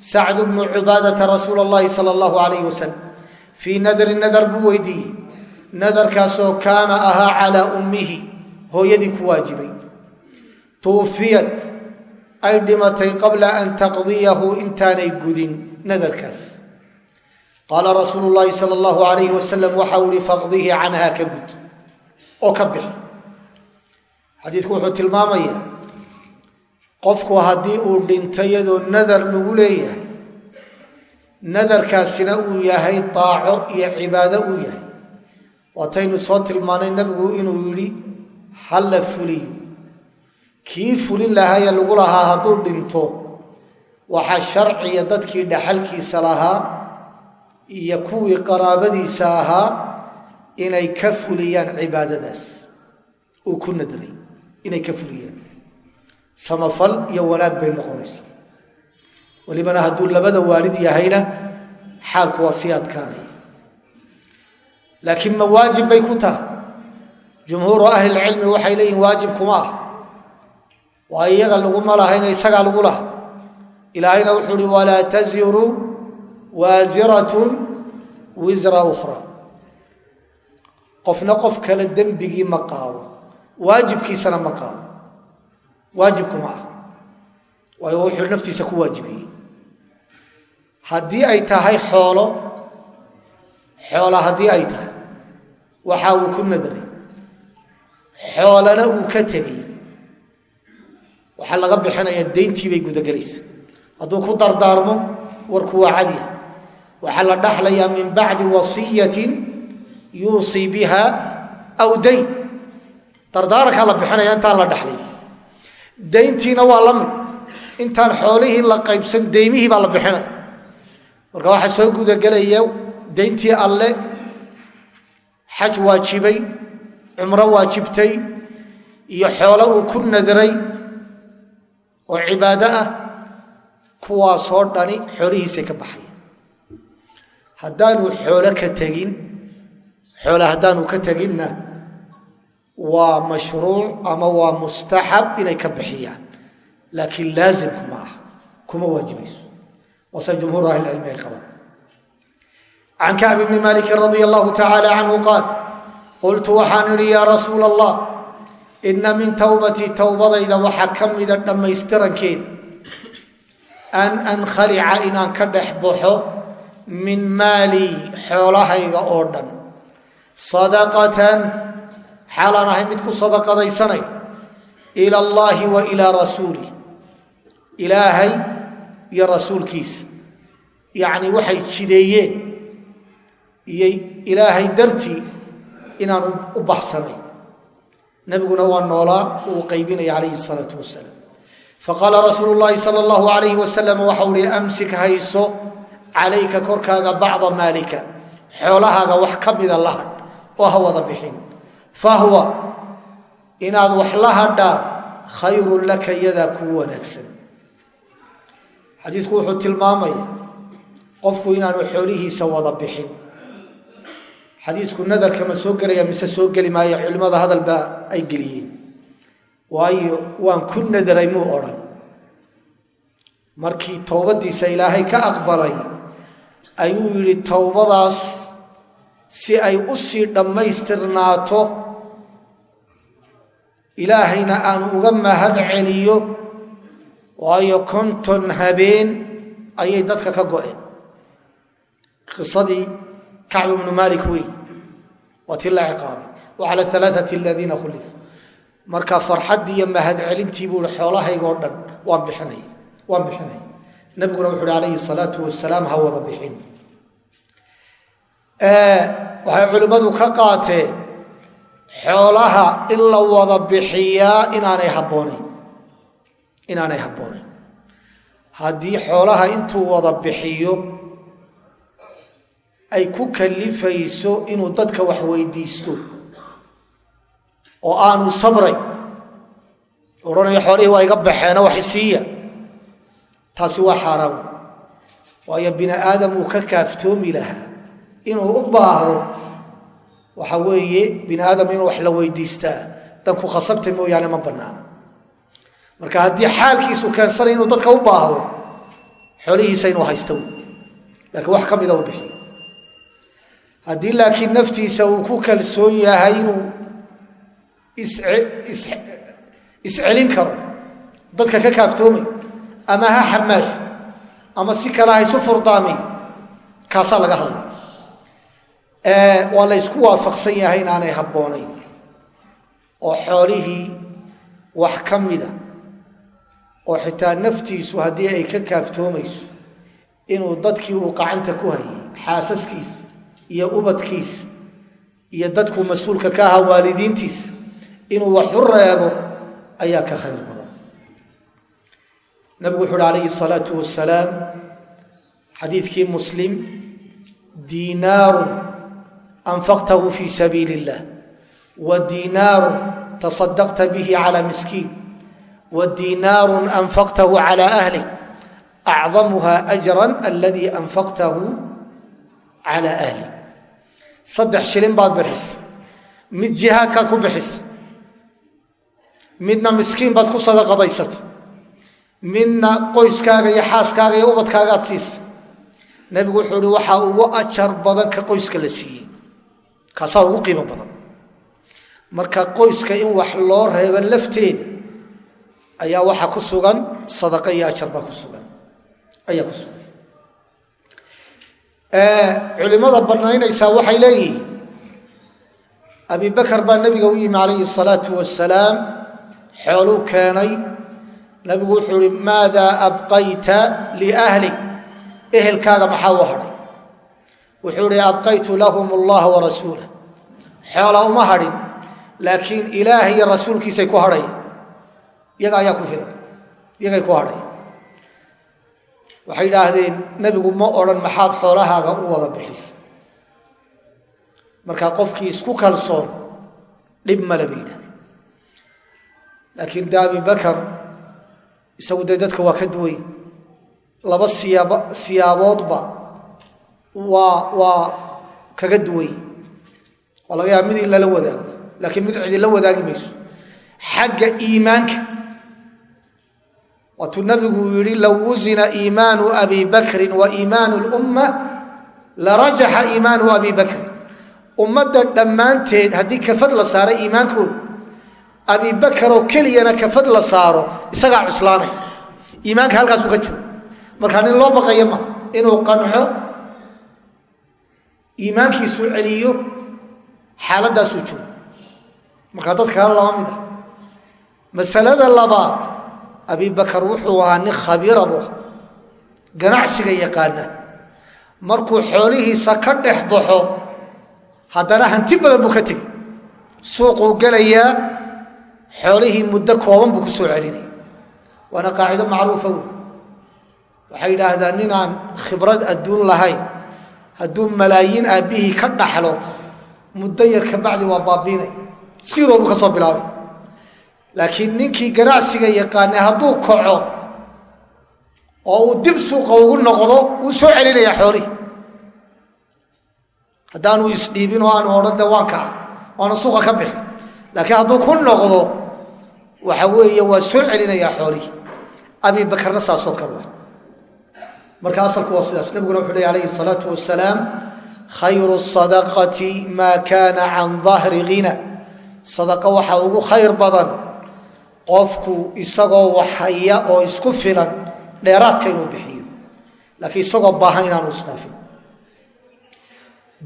Sacdu bnu cubaadata rasuula allahi sala allahu alayh wasalam fii nadrin nadar buu weydiiyey. Nadarkaasoo kaana ahaa calaa ummihi hooyadii ku waajibay. Tuufiyat ay dhimatay qabla an taqdiyahu intaanay gudin nadarkaas. Qaala rasuulu llaahi sala allahu alayhi wasalam waxau ihi faqdihi canha ka gud. Oo ka bixi. Xadiidku wuxuu tilmaamayaa qofku haddii uu dhinto iyadoo nadar lagu leeyahay nadarkaasina uu yahay daaco iyo cibaado uu yahay. Waataynu soo tilmaanay nabigu inuu yidhi halla fuliyo. Kii fulin lahaayee lagu lahaa hadduu dhinto waxaa sharciya dadkii dhaxalkiisa lahaa iyo kuwii qaraabadiisa ahaa inay ka fuliyaan cibaadadaas. Uu ku nadray inay ka fuliyaan. Samafal iyo wanaag bay noqonaysa welibana hadduu labada waalid yahayna xaalku waa sii adkaanaya. Laakiin ma waajib bay ku tahay jumhuuru ahlilcilmi waxay leeyihiin waajib kuma ah. Waa iyaga laguma lahayna isagaa lagu laha ilaahayna wuxuu uhi walaa taziru waasiratun wisra ukhra. Qofna qof kale dembigii ma qaado waajibkiisana ma qaado. Waajibku ma ah. Waayo wuxuu naftiisa ku waajibiyey. Haddii ay tahay xoolo xoola haddii ay tahay waxa uu ku nadray xoolana uu ka tegey. Waxaa laga bixinaya dayntii bay gudagelaysa. Hadduu ku dardaarmo warku waa cadiya waxaa la dhaxlayaa min bacdi wasiyatin yuusii biha aw dayn dardaarankaa la bixinaya intaan la dhaxlay dayntiina waa la mid. Intaan xoolihii la qaybsan daymihii baa la bixinaya. Marka waxaa soo gudagelaya dayntii alle xaj waajibay cumro waajibtay iyo xoolo uu ku nadray oo cibaado ah kuwaasoo dhani xoolihiisay ka baxayaan haddaanu xoolo ka tegin xoole haddaanu ka teginna waa mashruuc ama waa mustaxab inay ka bixiyaan. Laakiin laazimku ma aha kuma waajibayso waase jumhuur ahlicilmi ay qabaan. Can kacb bni maliki radia allahu tacaala canhu qaal qultu waxaan idhi yaa rasuula allah ina min towbatii towbadayda waxaa ka mida dhammaystirankeeda an ankhalica inaan ka dhex baxo min maalii xoolahayga oo dhan. Sadaqatan xaalaan ahay mid ku sadaqadaysanay ila allaahi wa ilaa rasuulih ilaahay iyo rasuulkiisa yacni waxay jideeyeen iyo dartii inaan u baxsanay. Nabiguna waa noolaa uu qaybinaya calayhi salaau wasalaam faqaala rasuulu llaahi sal allahu alayh wasalam waxau hi amsik hayso calayka korkaaga bacda maalika xoolahaaga wax ka mida la hadh oo ha wada bixin. Fahwa inaad wax la hadhaa khayrun laka yadaa kuu wanaagsan. Xadiisku wuxuu tilmaamaya qofku inaanu xoolihiisa wada bixin xadiisku nadarka ma soo gelaya mise soo geli maayo culimmada hadal baa ay geliyeen waayo waan ku nadaray muu odhan. Markii towbadiisa ilaahay ka aqbalay ayuu yidhi towbadaas si ay u sii dhammaystirnaato ilaahayna aan uga mahad celiyo waayo konton habeen ayay dadka ka go-een. Qisadii kacb ibnu malik wey waa tii la ciqaabay. Wa cala alaaati aladiina khulifu marka farxaddii iyo mahadcelintii buu i xoolahaygoo dhan waan bixinaya waan bixinaya nabiguna wuxu uhi calayhi salaatu wasalaam ha wada bixin. Waxay culimmadu ka qaateen xoolaha in la wada bixiyaa inaanay habboonayn inaanay habboonayn. Xoolaha intuu wada ay ku kalifayso inuu dadka wax weydiisto oo aanu sabray odhanayo xoolihii waa iga baxeeno wax isiiya. Taasi waa xaaraan waayo bini aadam uu ka kaaftoomi lahaa inuu u baahdo waxa weeye bini aadam inuu wax la weydiistaa. Danku khasabta mooyaane ma bannaana. Marka haddii xaalkiisu keensanaya inuu dadka u baahdo xoolihiisa inuu haysta wey laakiin wax ka mida u bixiyo haddii laakiin naftiisa uu ku kalsoon yahay inuu iscelin karo dadka ka kaaftoomay ama ha xamaasho ama si kale ha isu furdaamay kaasaa laga hadlay. Waa la ysku waafaqsan yahay inaanay habboonayn oo xoolihii wax ka mida oo xitaa naftiisu haddii ay ka kaaftoomayso inuu dadkii uu qacanta ku hayay xaasaskiisa iyo ubadkiisa iyo dadkuu mas'uulka ka ahaa waalidiintiisa inuu wax u reebo ayaa ka khayr badan. Nabigu wuxu uhi calayhi salaatu wasalaam xadiidkii muslim diinaaru anfaqtahu fi sabiili illah wa diinaaru tasadaqta bihi cala miskiin wa diinaaru anfaqtahu cala ahlik acdamuha ajran aladii anfaqtahu cala ahlik saddex shilin baad bixisa mid jihaadkaad ku bixisa midna miskiin baad ku sadaqadaysata midna qoyskaaga iyo xaaskaaga iyo ubadkaagaad siisa nebigu wuxuu ihi waxaa ugu ajar badan ka qoyska la siiyey. Kaasaa ugu qiimo badan. Marka qoyska in wax loo reebo lafteeda ayaa waxaa ku sugan sadaqa iyo ajar baa ku sugan. Ayaa ku sugan culimada banaynaysaa waxay leeyihiin. Abi bakar baa nebiga u yimi calayhi salaau wasalaam xooluu keenay. Nabigu wuxuu ihi maadaa abqayta liahlik ehelkaaga maxaa u hadhay? Wuxuu ihi abqaytu lahum allaha warasuulah xoola uma hadhin laakiin ilaah iyo rasuulkiisay ku hadhaya iyaga ayaa ku filan. Iyagay ku hadhaya waxay idhaahdeen nebigu ma odhan maxaad xoolahaaga u wada bixisa. Markaa qofkii isku kalsoon dhib male bay yidhahdeen laakiin de abi bakar isagu dee dadka waa ka duway laba siyaab siyaaboodba waa waa kaga duway. Waa laga yaaba mid in lala wadaago laakiin mid cidi la wadaagi mayso. Xagga iimaanka waatuu nabigu yihi low wusina iimaanu abi bakrin wa iimaanu lumma larajaxa iimaanu abi bakrin. Ummadda dhammaanteed haddii kafad la saaro iimaankooda abi bakaroo keliyana kafad la saaro isagaa cuslaanay. Iimaanka halkaasuu ka joogo markaa nin loo baqayo ma inuu qanco iimaankiisuu celiyo xaaladdaasuu joogo. Markaa dad kale laba mid ah. Masalada labaad abi bakar wuxuu ahaa nin khabiira bu ganacsiga yaqaana markuu xoolihiisa ka dhex baxo haddana hanti badan buu ka tegey. Suuquu gelayaa xoolihii muddo kooban buu ku soo celinaya waana qaacido macruufa wey waxay yidhaahdaan ninaan khibrad adduun lahayn hadduu malaayiin aabbihii ka dhaxlo muddo yar kabacdi waa baabiinay. Siroo buu ka soo bilaabay laakiin ninkii ganacsiga yaqaanay hadduu kaco oo uu dib suuqa ugu noqdo wuu soo celinayaa xoolihi haddaanu isdhiibin oo aanu odhan waan kaca waanu suuqa ka bixi. Laakiin hadduu ku noqdo waxa weeye waa soo celinayaa xoolihi abi bakarna saasoo kale wa marka asalku waa sidaas. Nabiguna wuxu ley alayhi salaatu wasalaam khayru sadaqati maa kaana can dahri ghina sadaqa waxaa ugu khayr badan qofku isagoo waxhaya oo isku filan dheeraadka inuu bixiyo. Laakiin isagoo baahan inaanu isnaafin.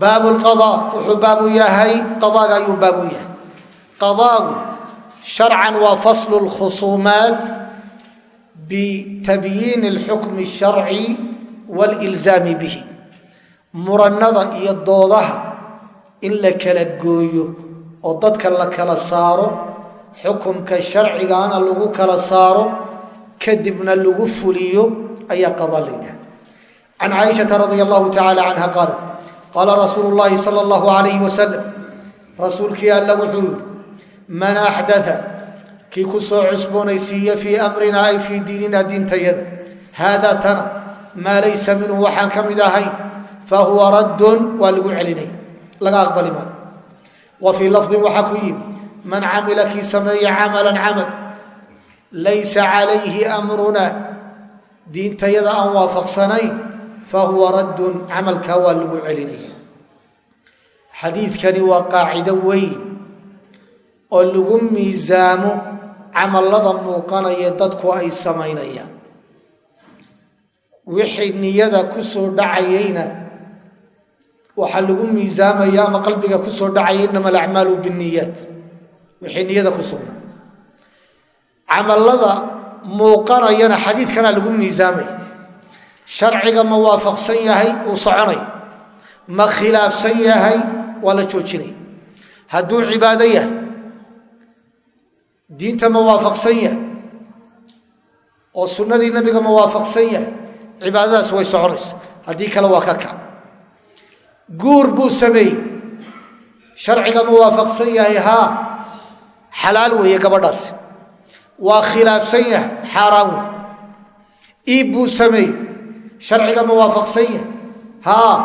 Baabu lqada wuxuu baabu yahay qadaaga ayuu baabu yahay. Qadaagu sharcan waa faslu lkhusuumaat bitabyiini alxukmi alsharci waalilzaami bihi. Murannada iyo doodaha in la kala gooyo oo dadka la kala saaro xukumka sharcigaana lagu kala saaro kadibna lagu fuliyo ayaa qada la yidhahda can caaishata radia allahu tacala canha qaalat qaala rasuulu llahi sala allahu alayhi wasalam rasuulkii alla wuxuu yihi man axdaa kii ku soo cusboonaysiiya fii amrina ay fii diinina diintayada haadaa tana maa laysa minhu waxaan ka mid ahayn fahuwa raddun waa lagu celinaya laga aqbali maayo. Wa fii lafdin waxaa ku yimi man camila kii sameeya camalan camal laysa calayhi amruna diintayada aan waafaqsanayn fahuwa raddun camalkaa waa lagu celinaya. Xadiidkani waa qaacido weyn oo lagu miisaamo camallada muuqanaya dadku ay samaynayaan. Wixii niyada ku soo dhacayayna waxaa lagu miisaamaya ama qalbiga ku soo dhacaya inama alacmaalu binniyaat wixii niyada ku sugnaa. Camallada muuqanayana xadiidkanaa lagu miisaamaya sharciga ma waafaqsan yahay uu soconay. Ma khilaafsan yahay waa la joojinaya hadduu cibaado yahay diinta ma waafaqsan yahay. Oo sunnadii nabiga ma waafaqsan yahay cibaadadaas way soconaysa. Haddii kale waa ka kac guur buu sameeyey. Sharciga ma waafaqsan yahay haa xalaal weeye gabadhaasi waa khilaafsan yahay xaaraan wey iib buu sameeyey. Sharciga ma waafaqsan yahay. Haa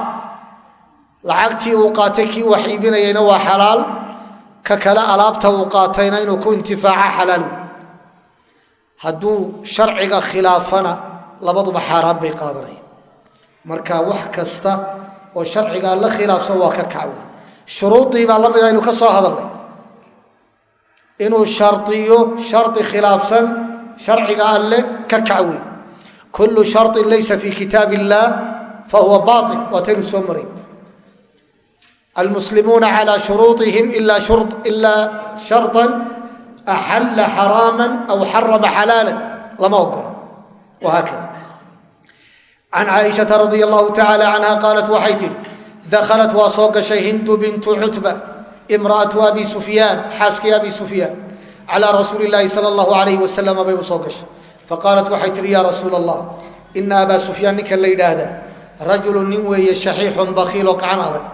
lacagtii uu qaatay kii wax iibinayayna waa xalaal. Ka kale alaabta uu qaatayna inuu ku intifaaca xalaal wey hadduu sharciga khilaafana labaduba xaaraan bay qaadanayaan. Marka wax kasta oo sharcigaa la khilaafsan waa ka kacwe. Shuruudii baa la mida aynu ka soo hadalnay inuu shariyo shari khilaafsan sharciga alle ka kac wey kullu sharin laysa fii kitaab illaah fahuwa bail waataynu soo maray. Almuslimuuna calaa shuruuihim ilaa sharطan axalla xaraama aw xarama xalaala lama ogola wahaakada can caaishaa radi allahu tacaala canha qaalat waxay tihi dakhalat waa soo gashay imraatu abi sufyaan xaaskii abi sufyaan calaa rasuuli illaahi sala allahu alayh wasalam bay u soo gashay. Faqaalat waxay tihi ya rasuula allah ina abaa sufyaan ninkan la yidhaahdaa rajulu nin weeye shaxiixun bakiiloo gacan adag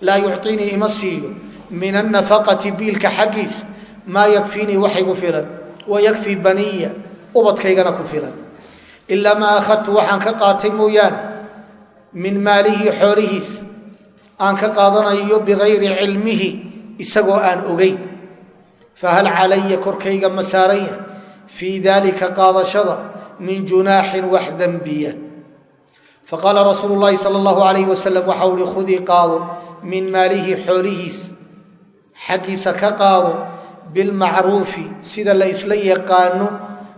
laa yucطinii ima siiyo min annafaqati biilka xaggiisa maa yakfiinii wax igu filan wa yakfii baniya ubadkaygana ku filan. Ilaa maa akhadtu waxaan ka qaatay mooyaane min maalihi xoolihiis aan ka qaadanayo bigayri cilmihi isagoo aan ogeyn. Fahal calaya korkayga ma saaranya fii dalika qaadashada min junaaxin wax dembiya faqaala rasuulu llaahi sal allahu alayh wasalam waxa uhi khudii qaado min maalihi xoolihiis. Xaggiisa ka qaado bilmacruufi sida la isla yaqaano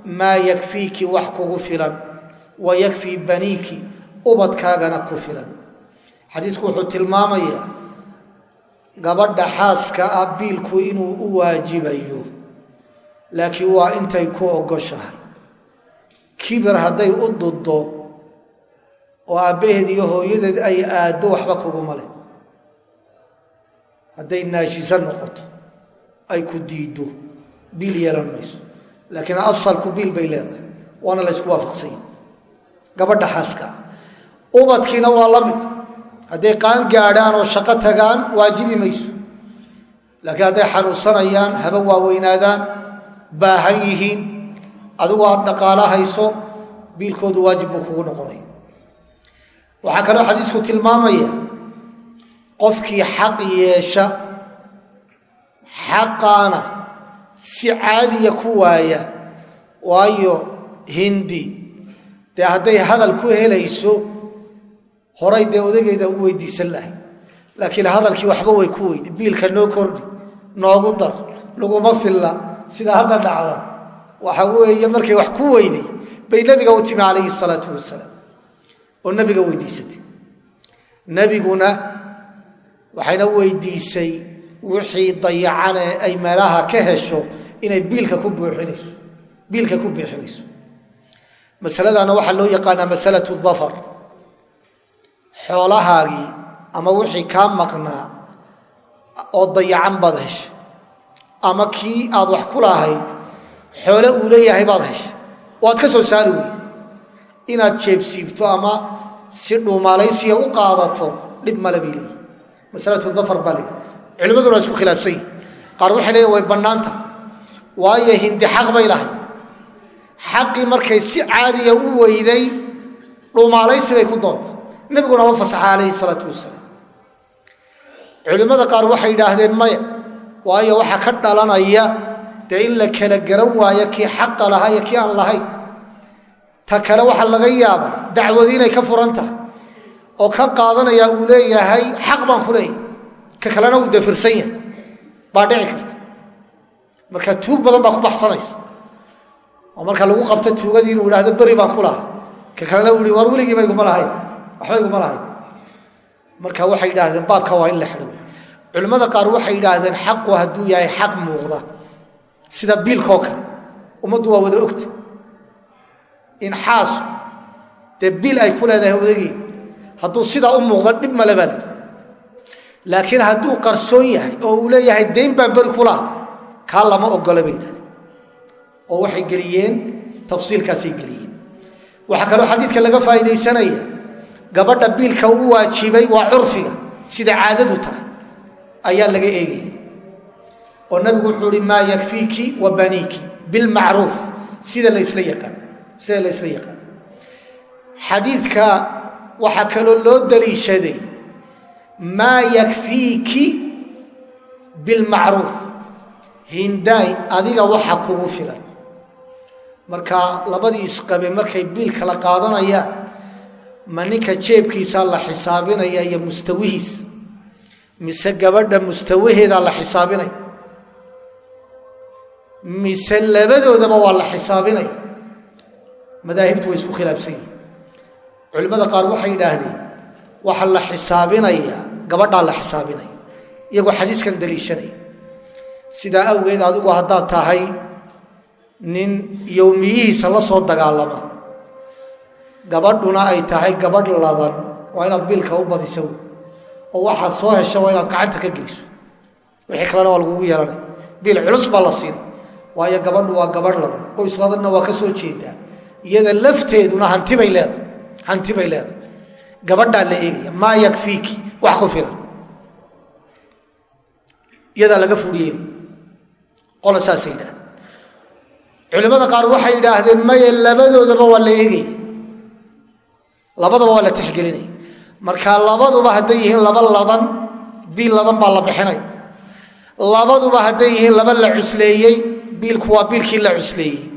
maa yakfiiki wax kugu filan wa yakfii baniiki ubadkaagana ku filan. Xadiisku wuxuu tilmaamayaa gabadha xaaska ah biilku inuu u waajibayo laakiin waa intay ku ogoshahay. Kibir hadday u duddo oo aabbaheed iyo hooyadeed ay aaddo waxba kuguma leh hadday naashisan noqoto ay ku diiddo biil yeelan mayso. Laakiin asalku biil bay leedahay waana la ysku waafaqsanya gabadha xaaska ah. Ubadkiina waa la mid hadday qaan gaadhaan oo shaqo tagaan waajibi mayso. Laakiin hadday xanuunsanayaan haba waaweynaadaan baahan yihiin adigoo aad dhaqaalo hayso biilkoodu waajib buu kugu noqonaya. Waxaa kaloo xadiisku tilmaamaya qofkii xaq yeesha xaqaana si caadiya ku waaya waayo hindi. Dee hadday hadal ku helayso horay dee odageyda u weydiisan lahay. Laakiin hadalkii waxba way ku weydi. Biilka noo kordhi noogu dar laguma filla. Sida hadda dhacda waxa weeye markay wax ku weyday bay nebiga u timi calayhi salaatu wasalaam. Oo nebiga weydiisatay. Nebiguna waxayna weydiisay wixii dayacane ay meelaha ka hesho inay biilka ku buuxinayso. Biilka ku buuxinayso. Masaladana waxaa loo yaqaanaa masalatu dafar xoolahaagii ama wixii kaa maqnaa oo dayacan baad heshay ama kii aad wax ku lahayd xoole uu leeyahay baad heshay oo aad ka soo saari weyda inaad jeebsiibto ama si dhuumaalaysiya u qaadato dhib male bay leeyihi masalatu dafar baa leeyahy isku khilaafsan qaar waxay leeyihiin way bannaanta. Waayo hindi xaq bay lahayd. Xaqii markay si caadiya u weyday dhuumaalaysi bay ku doontay nebiguna ma fasaxa calayhi salaatu wasalaam. Culimmada qaar waxay yidhaahdeen maya waayo waxaa ka dhalanaya dee in la kala garan waayo kii xaqa lahaa iyo kii aan lahayn. Ta kale waxaa laga yaabaa dacwadii inay ka furan tahay oo kan qaadanaya uu leeyahay xaq baan ku leeyahay. Ka kalena uu dafirsan yahay baa dhici karta. Marka tuug badan baa ku baxsanaysa. Oo marka lagu qabto tuugadii inuu idhahdo beri baan ku lahaa. Ka kalena uu yihi war weligiiba iguma lahayn waxba iguma lahayn. Marka waxay yidhaahdeen baabka waa in la xidhow culimmada qaar waxay yidhaahdeen xaqu hadduu yahay xaq muuqda. Sida biilkaoo kale ummaddu waa wada ogta in xaasu dee biil ay ku leedahay odageeda hadduu sidaa u muuqdo dhib male baa lii laakiin hadduu qarsoon yahay oo uu leeyahay dayn baan beri ku lahaa kaa lama ogola bay yidhahdeen oo waxay geliyeen tafsiilkaasay geliyeen. Waxaa kaloo xadiidka laga faa'iidaysanaya gabadha biilka u waajibay waa curfiga. Sida caadadu tahay. Ayaa laga eegaya oo nabigu wuxuu uhi maa yakfiiki wa baniiki. Bilmacruuf sida lasla yaqaan. Sida la ysla yaqaan. Xadiidka waxaa kaloo loo daliishaday. Maa yakfiiki bilmacruuf hindaay adiga waxa kugu filan. Marka labadii isqabe markay biil kala qaadanayaan ma ninka jeebkiisaa la xisaabinaya iyo mustawihiis mise gabadha mustawaheedaa la xisaabinaya mise labadoodaba waa la xisaabinaya madaahibtu way isku khilaafsan yihiin culimmada qaar waxay yidhaahdeen waxaa la xisaabinayaa gabadhaa la xisaabinaya iyagoo xadiiskan daliishanaya sidaa awgeed adigu haddaad tahay nin yowmiyihiisa la soo dagaalama gabadhuna ay tahay gabadh ladan waa inaad biilka u badiso oo waxaad soo hesha waa inaad gacanta ka geliso. Wixii kalena waa lagugu yeelanaya biil culus baa la siinay. Waayo gabadhu waa gabadh ladan qoys ladanna waa ka soo jeedaa. Iyada lafteeduna hantibay leedahay. Hanti bay leedahay. Gabadhaa la eegaya. Maa yakfiiki? Wax ku filan. Iyadaa laga furyeelay qola saasay culimmada qaar waxay yidhaahdeen maye labadoodaba waa la eegaya labadaba waa la tixgelinaya marka labaduba hadday yihiin laba ladan biil ladan baa la bixinaya labaduba hadday yihiin laba la cusleeyey biilku waa biilkii la cusleeyey.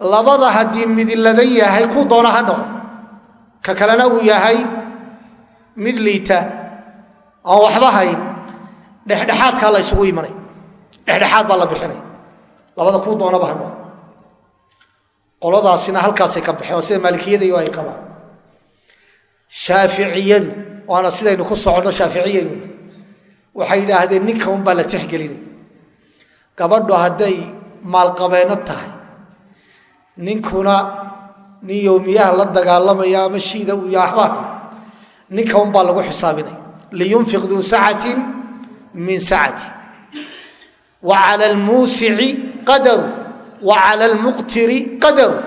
Labada haddii midi ladan yahay ku doona ha noqdo. Ka kalena uu yahay mid liita aan waxba hayn. Dhexdhexaadkaa la ysugu imanay. Dhexdhexaad baa la bixinay. Labada kuu doonaba ha noqdo. Qoladaasina halkaasay ka baxeen oo sida maalikiyada ay qabaan shaaficiyadu waana sidaynu ku soconno shaaficiyadu. Waxay yidhaahdeen ninka unbaa la tixgelinay gabadhu hadday maalqabeenno tahay. Ninkuna nin yowmiyaha la dagaalamaya ama shiida uu yawaxba ninka unbaa lagu xisaabinay. Liyunfiq duu sacatin min sacati wa cala almuusici qadaru. Wa almuqtiri qadaru.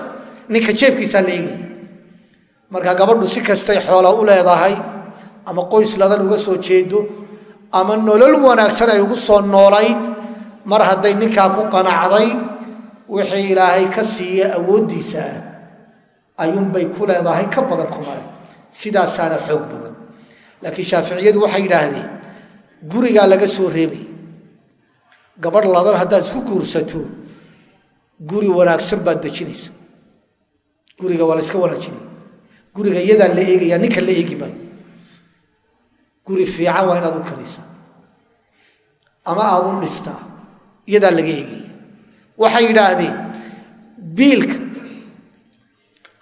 Ninka jeebkiisaa la eegaya marka gabadhu si kastay xoola u leedahay ama qoys ladan uga soo jeedo ama nolol wanaagsan ay ugu soo noolayd mar hadday ninkaa ku qanacday wixii ilaahay ka siiya awooddiisa ayuunbay ku leedahay ka badan kumale sidaasaana xoog badan. Laakiin shaaficiyadu waxay yidhaahdeen gurigaa laga soo reebay. Gabadh ladan haddaad isku guursato guri wanaagsan baad dejinaysa guriga waa la yska wanaajinaya guriga iyadaa la eegaya ninka la eegi maayo. Guri fiican waa inaad u karaysaa ama aad u dhistaa iyadaa laga eegaya. Waxay yidhaahdeen biilka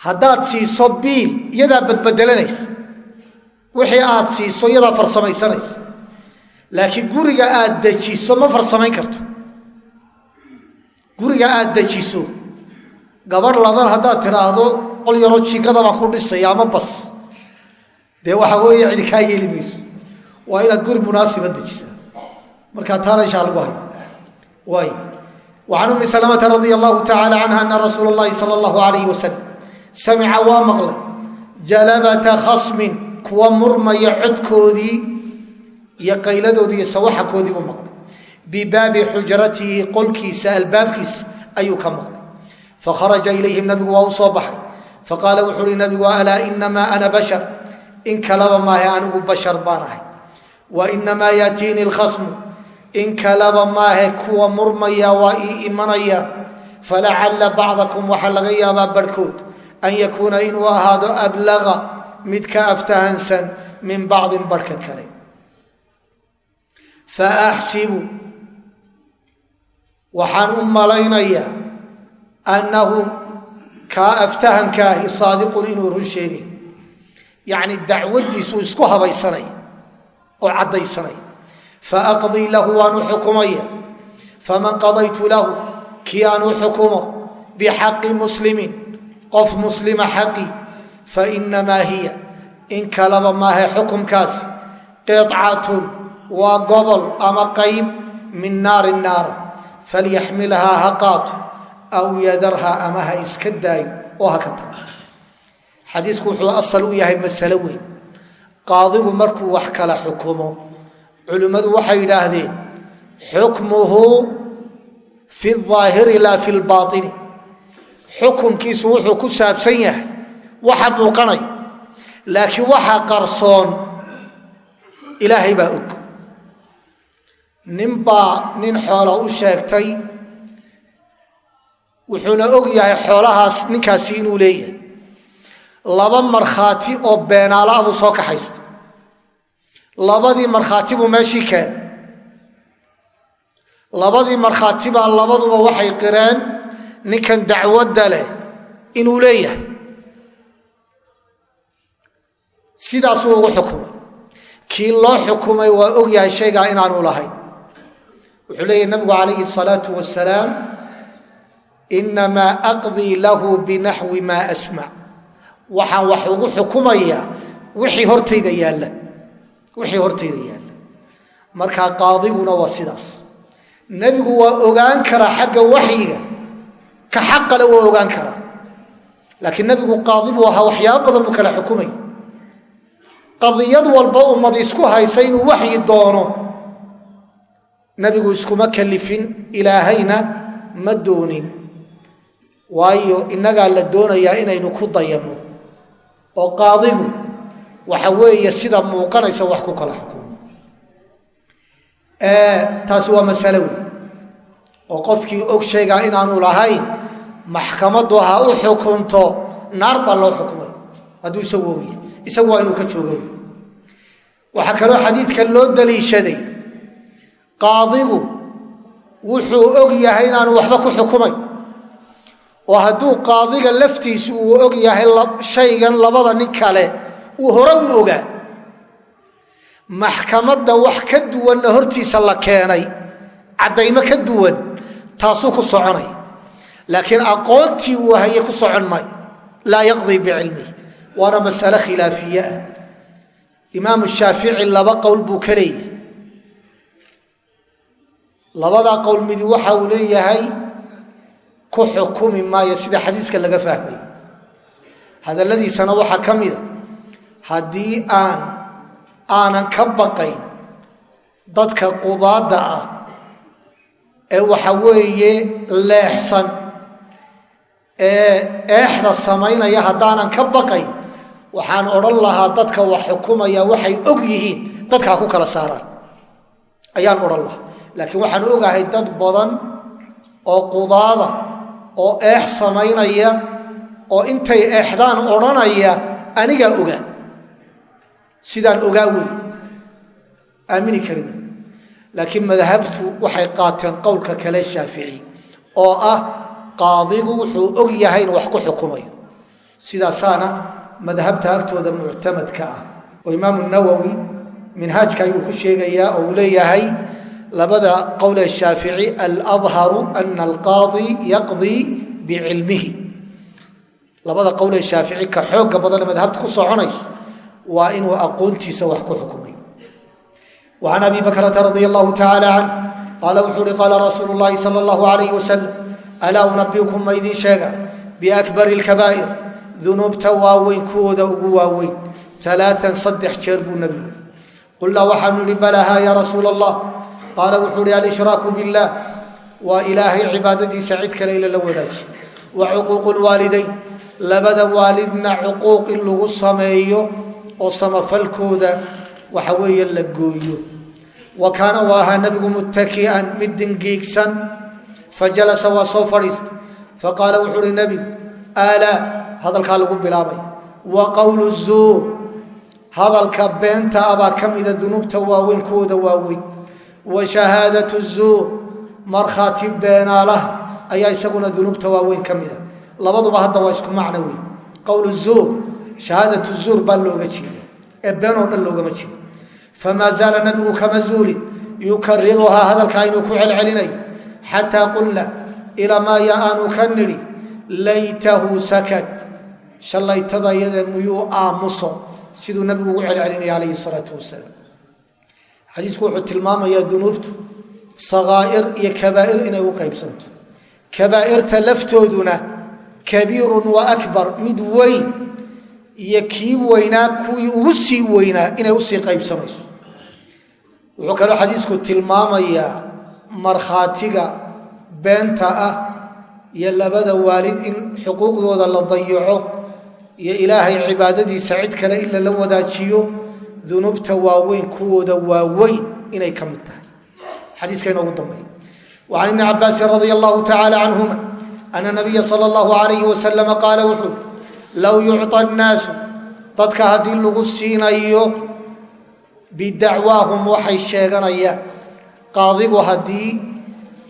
haddaad siiso biil iyadaa badbedelanaysa wixii aad siiso iyadaa farsamaysanaysa. Laakiin guriga aad dejiso ma farsamayn karto. Guriga aad dejiso gabadh ladan haddaad tidhaahdo qol yaroo jigadaba ku dhisaya ama bas. Dee waxa weeye cidi kaa yeeli mayso. Waa inaad guri munaasiba dejisaa. Markaa taana inshaa lagu hayo waay. Wacan ummi salamata radia allahu tacala canha ana rasuula اllahi sala allahu alayh wasalam samica waa maqlay. Jalabata khasmin kuwa murmaya codkoodii iyo qayladoodii iyo sawaxakoodii buu maqlay. Bibaabi xujratihi qolkiisa albaabkiisa ayuu ka maqlay. Fakharaja ilayhim nabigu faqaala wuxuu uhi nabigu alaa inamaa ana bashar. In kalaba maahe anigu bashar baan ahay. Wa inamaa yaatiini اlkhasmu in kalaba maahe kuwa murmaya waa ii imanaya. Falacalla bacdakum waxaa laga yaabaa barhkood an yakuuna inuu ahaado ablaga mid ka aftahansan min bacdin barhka kale. Faaxsibu waxaan u malaynayaa annahu kaa aftahankaahi saadiqun inuu run sheegay. Yacni dacwaddiisuu isku habaysanaya oo caddaysanaya faaqdii lahu waanu xukumaya faman qadaytu lahu kii aanu xukumo bixaqi muslimin qof muslima xaqi fainamaa hiya in kalaba maahe xukumkaasi qicatun waa gobol ama qayb min naari naara falyaxmilhaa ha qaato aw yadarhaa ama ha iska daayo oo ha ka tago. Xadiisku wuxuu asal u yahay masalo weyn. Qaadigu markuu wax kala xukumo culimmadu waxay yidhaahdeen xukmuhu fi aahiri laa fi lbaaini xukumkiisu wuxuu ku saabsan yahay waxa muuqanaya laakiin waxa qarsoon ilaahay baa og. Nin baa nin xoola u sheegtay wuxuuna og yahay xoolahaas ninkaasi inuu leeyahay. Laba markhaati oo beenaala ah buu soo kaxaysta labadii markhaati buu meeshii keenay. Labadii markhaati baa labaduba waxay qireen ninkan dacwadda leh inuu leeyahay. Sidaasuu ugu xukumay. Kii loo xukumay waa og yahay shaygaa inaanu lahayn. Wuxuu leeyahy nabigu calayhi salaau wasalaam inamaa aqdii lahu binaxwi maa asmac waxaan wax ugu xukumayaa wixii hortayda yaalla wixii hortayda yaalla markaa qaadiguna waa sidaas nebigu waa ogaan karaa xagga waxyiga ka xaqale waa ogaan karaa laakiin nebigu qaadi buu ahaa waxyaaba badan buu kala xukumay qadiyad walba ummad isku haysa inuu waxyi doono nebigu iskuma kalifin ilaahayna ma doonin waayo innagaa la doonayaa inaynu ku dayanno oo qaadigu waxa weeye sida muuqanaysa wax ku kala xukumo. Taasi waa masale wey oo qofkii og shaygaa inaanu lahayn maxkamaddu ha u xukunto naar baa loo xukumay. Hadduu isagu ogyahay isagu waa inuu ka joogo wey waxaa kaloo xadiidkan loo daliishaday. Qaadigu wuxuu og yahay inaanu waxba ku xukumay oo hadduu qaadiga laftiisu uu og yahay shaygan labada nin kale uu hore u ogaa. Maxkamadda wax ka duwanna hortiisa la keenay caddaymo ka duwan taasuu ku soconay. Laakiin aqoontii uu haye ku socon maayo laa yaqdii bicilmih waana masale khilaafiye ah. Imaamu shaafici laba qowl buu ka leeyahay labadaa qowl midi waxa uu leeyahay ku xukumi maayo sida xadiiska laga fahmayo hadalladiisana waxaa ka mida haddii aan aanan ka baqayn dadka qudaadda ah ee waxa weeye leexsan ee eexda samaynaya haddaanan ka baqayn waxaan odhan lahaa dadka wax xukumaya waxay og yihiin dadka ha ku kala saaraan. Ayaan odhan lahaa. Laakiin waxaan ogahay dad badan oo qudaada oo eex samaynaya oo intay eexdaan odhanaya anigaa ogaa. Sidaan ogaa wey aamini karin. Laakiin madhabtu waxay qaateen qowlka kale shaafici oo ah qaadigu wuxuu og yahay in wax ku xukumayo. Sidaasaana madhabta agtooda muctamadka ah. Oo imaamu nawowi minhaajka ayuu ku sheegayaa oo uu leeyahay labada qowl ee shaafici aladharu ana alqaadi yaqdii bicilmihi labada qowl ee shaafici ka xooga badan ee madhabta ku soconayso waa inuu aqoontiisa wax ku xukumay وعن أبي بكرة رضي الله تعالى عنه قال wuxuu uhi قاla رasuuل اللahi صلى الله عليه وسلم أlاa أنبئكم ma idin sheega بأكبر الكبائر dunuubta waaweyn kuwooda ugu waaweyn ثaلاثا saddex jeer buu nebigu qulnaa waxaanu ihi balhaa ya rasuul الlah qaala wuxuu uhi alshraaku biاllah waa ilaahay cibaadadiisa cid kale ila la wadaaji wa cuquuqu lwaalidayn labada waalidna cuquuq in lagu sameeyo oo samafalkooda waxa weeye la gooyo wa kaana u ahaa nebigu muttaki'an mid dingiigsan fajalasa waa soo fadhiista faqaala wuxuu uhi nebigu ala hadalkaa lagu bilaabaya wa qowlu zuur hadalka beenta abaa ka mida dunuubta waaweyn kooda waaweyn wa shahaadatu zuur markhaati beenaalaha ayaa isaguna dunuubta waaweyn ka mida labaduba hadda waa isku macno wey qowlu zuur shahaadatu zuur baa looga jeeda ee been oo dhan loogama jeedo famaa zaala nabigu kama zuulin yukariruhaa hadalkaa inuu ku celcelinayo xataa qulna ilamaaya aanu ka nidhi laytahu sakat shallaytada yada miyuu aamuso siduu nabigu ugu celcelinaya calayhi salaatu wasalaam xadiisku wuxuu tilmaamayaa dunuubtu sakaa'ir iyo kabaa'ir inay u qaybsanto. Kabaa'irta laftooduna kabiirun wa akbar mid weyn iyo kii weynaa kuwii ugu sii weynaa inay u sii qaybsamayso. Wuxuu kaloo xadiisku tilmaamayaa markhaatiga beenta ah iyo labada waalid in xuquuqdooda la dayaco iyo ilaahay cibaadadiisa cid kale in lala wadaajiyo dunuubta waaweyn kuwooda waaweyn inay ka mid tahay. Xadiiska inoogu dambeeya. Wa can ibni cabaasin radia allahu tacaala canhuma ana nabiya sal allahu alayhi wasalama qaala wuxuu low yucطa annaasu dadka haddii lagu siinayo bidacwaahum waxay sheeganayaan qaadigu haddii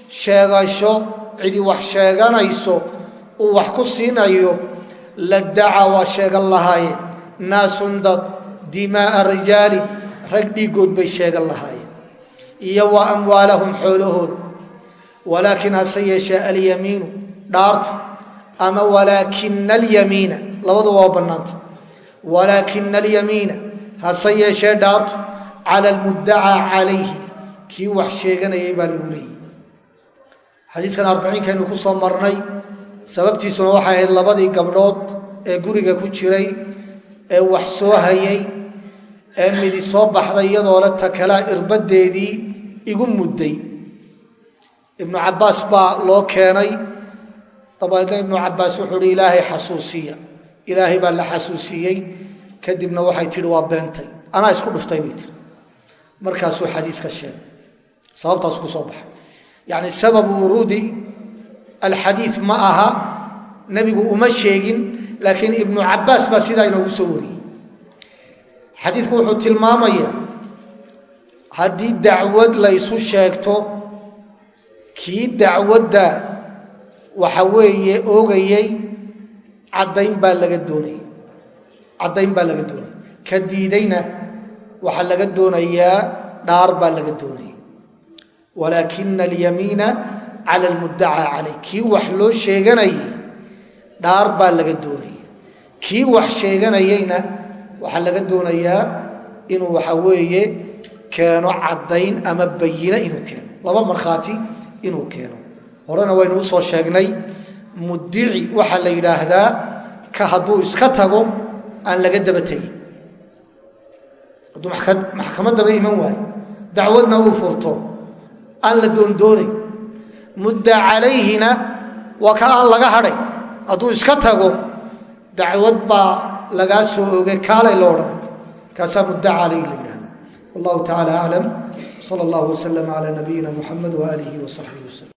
sheegasho cidi wax sheeganayso uu wax ku siinayo ladaca waa sheegan lahaayeen. Naasun dad dimaaa rijaali rag dhiigood bay sheegan lahaayeen iyo wa amwaalahum xoolahooda walaakin hase yeeshee alyamiinu dhaartu ama walaakina alyamiina labadu waa bannaanta walaakina alyamiina hase yeeshee dhaartu cala almuddacaa calayhi kii wax sheeganayay baa lagu leeyay xadiiskan arbiciinkaynu ku soo marnay sababtiisuna waxay ahayd labadii gabdhood ee guriga ku jiray ee wax soo hayay ee midi soo baxday iyadoo le takalaa irbadeedii igu mudday. Ibnu cabbaas baa loo keenay. Dabeedna ibnu cabbaas wuxuu uhi ilaahay xasuusiya. Ilaahay baa la xasuusiyey. Kadibna waxay tihi waa beentay. Anaa isku dhuftay bay tihi markaasuu xadiiska sheegay. Sababtaas ku soo baxay. Yacni sababu wuruudi alxadiid ma aha. Nebigu uma sheegin laakiin ibnu cabbaas baa sidaa inoogu soo wariyey. Xadiidku wuxuu tilmaamayaa haddii dacwad laysu sheegto kii dacwadda waxa weeye oogayey caddayn baa laga doonaya caddayn baa laga doonaya ka diidayna waxaa laga doonayaa dhaar baa laga doonaya walaakina alyamiina cala almuddacaa calayh kii wax loo sheeganayay dhaar baa laga doonaya. Kii wax sheeganayeyna waxaa laga doonayaa inuu waxa weeye keeno caddayn ama bayine inuu keeno. Laba markhaati inuu keeno. Horena waynu u soo sheegnay muddici waxaa la yidhaahdaa ka hadduu iska tago aan laga daba tegin. Hadduu maxkamaddaba iman waayo dacwadna uu furto aan la doondoonay mudda calayhina waa ka aan laga hadhay hadduu iska tago dacwad baa lagaa soo ogay kaalay lo odhanay kaasaa mudda calayhi la yidhahda wallahu tacala aclam sala allahu waslama cala nabiyina muxamed waaalihi wasaxbihi waslm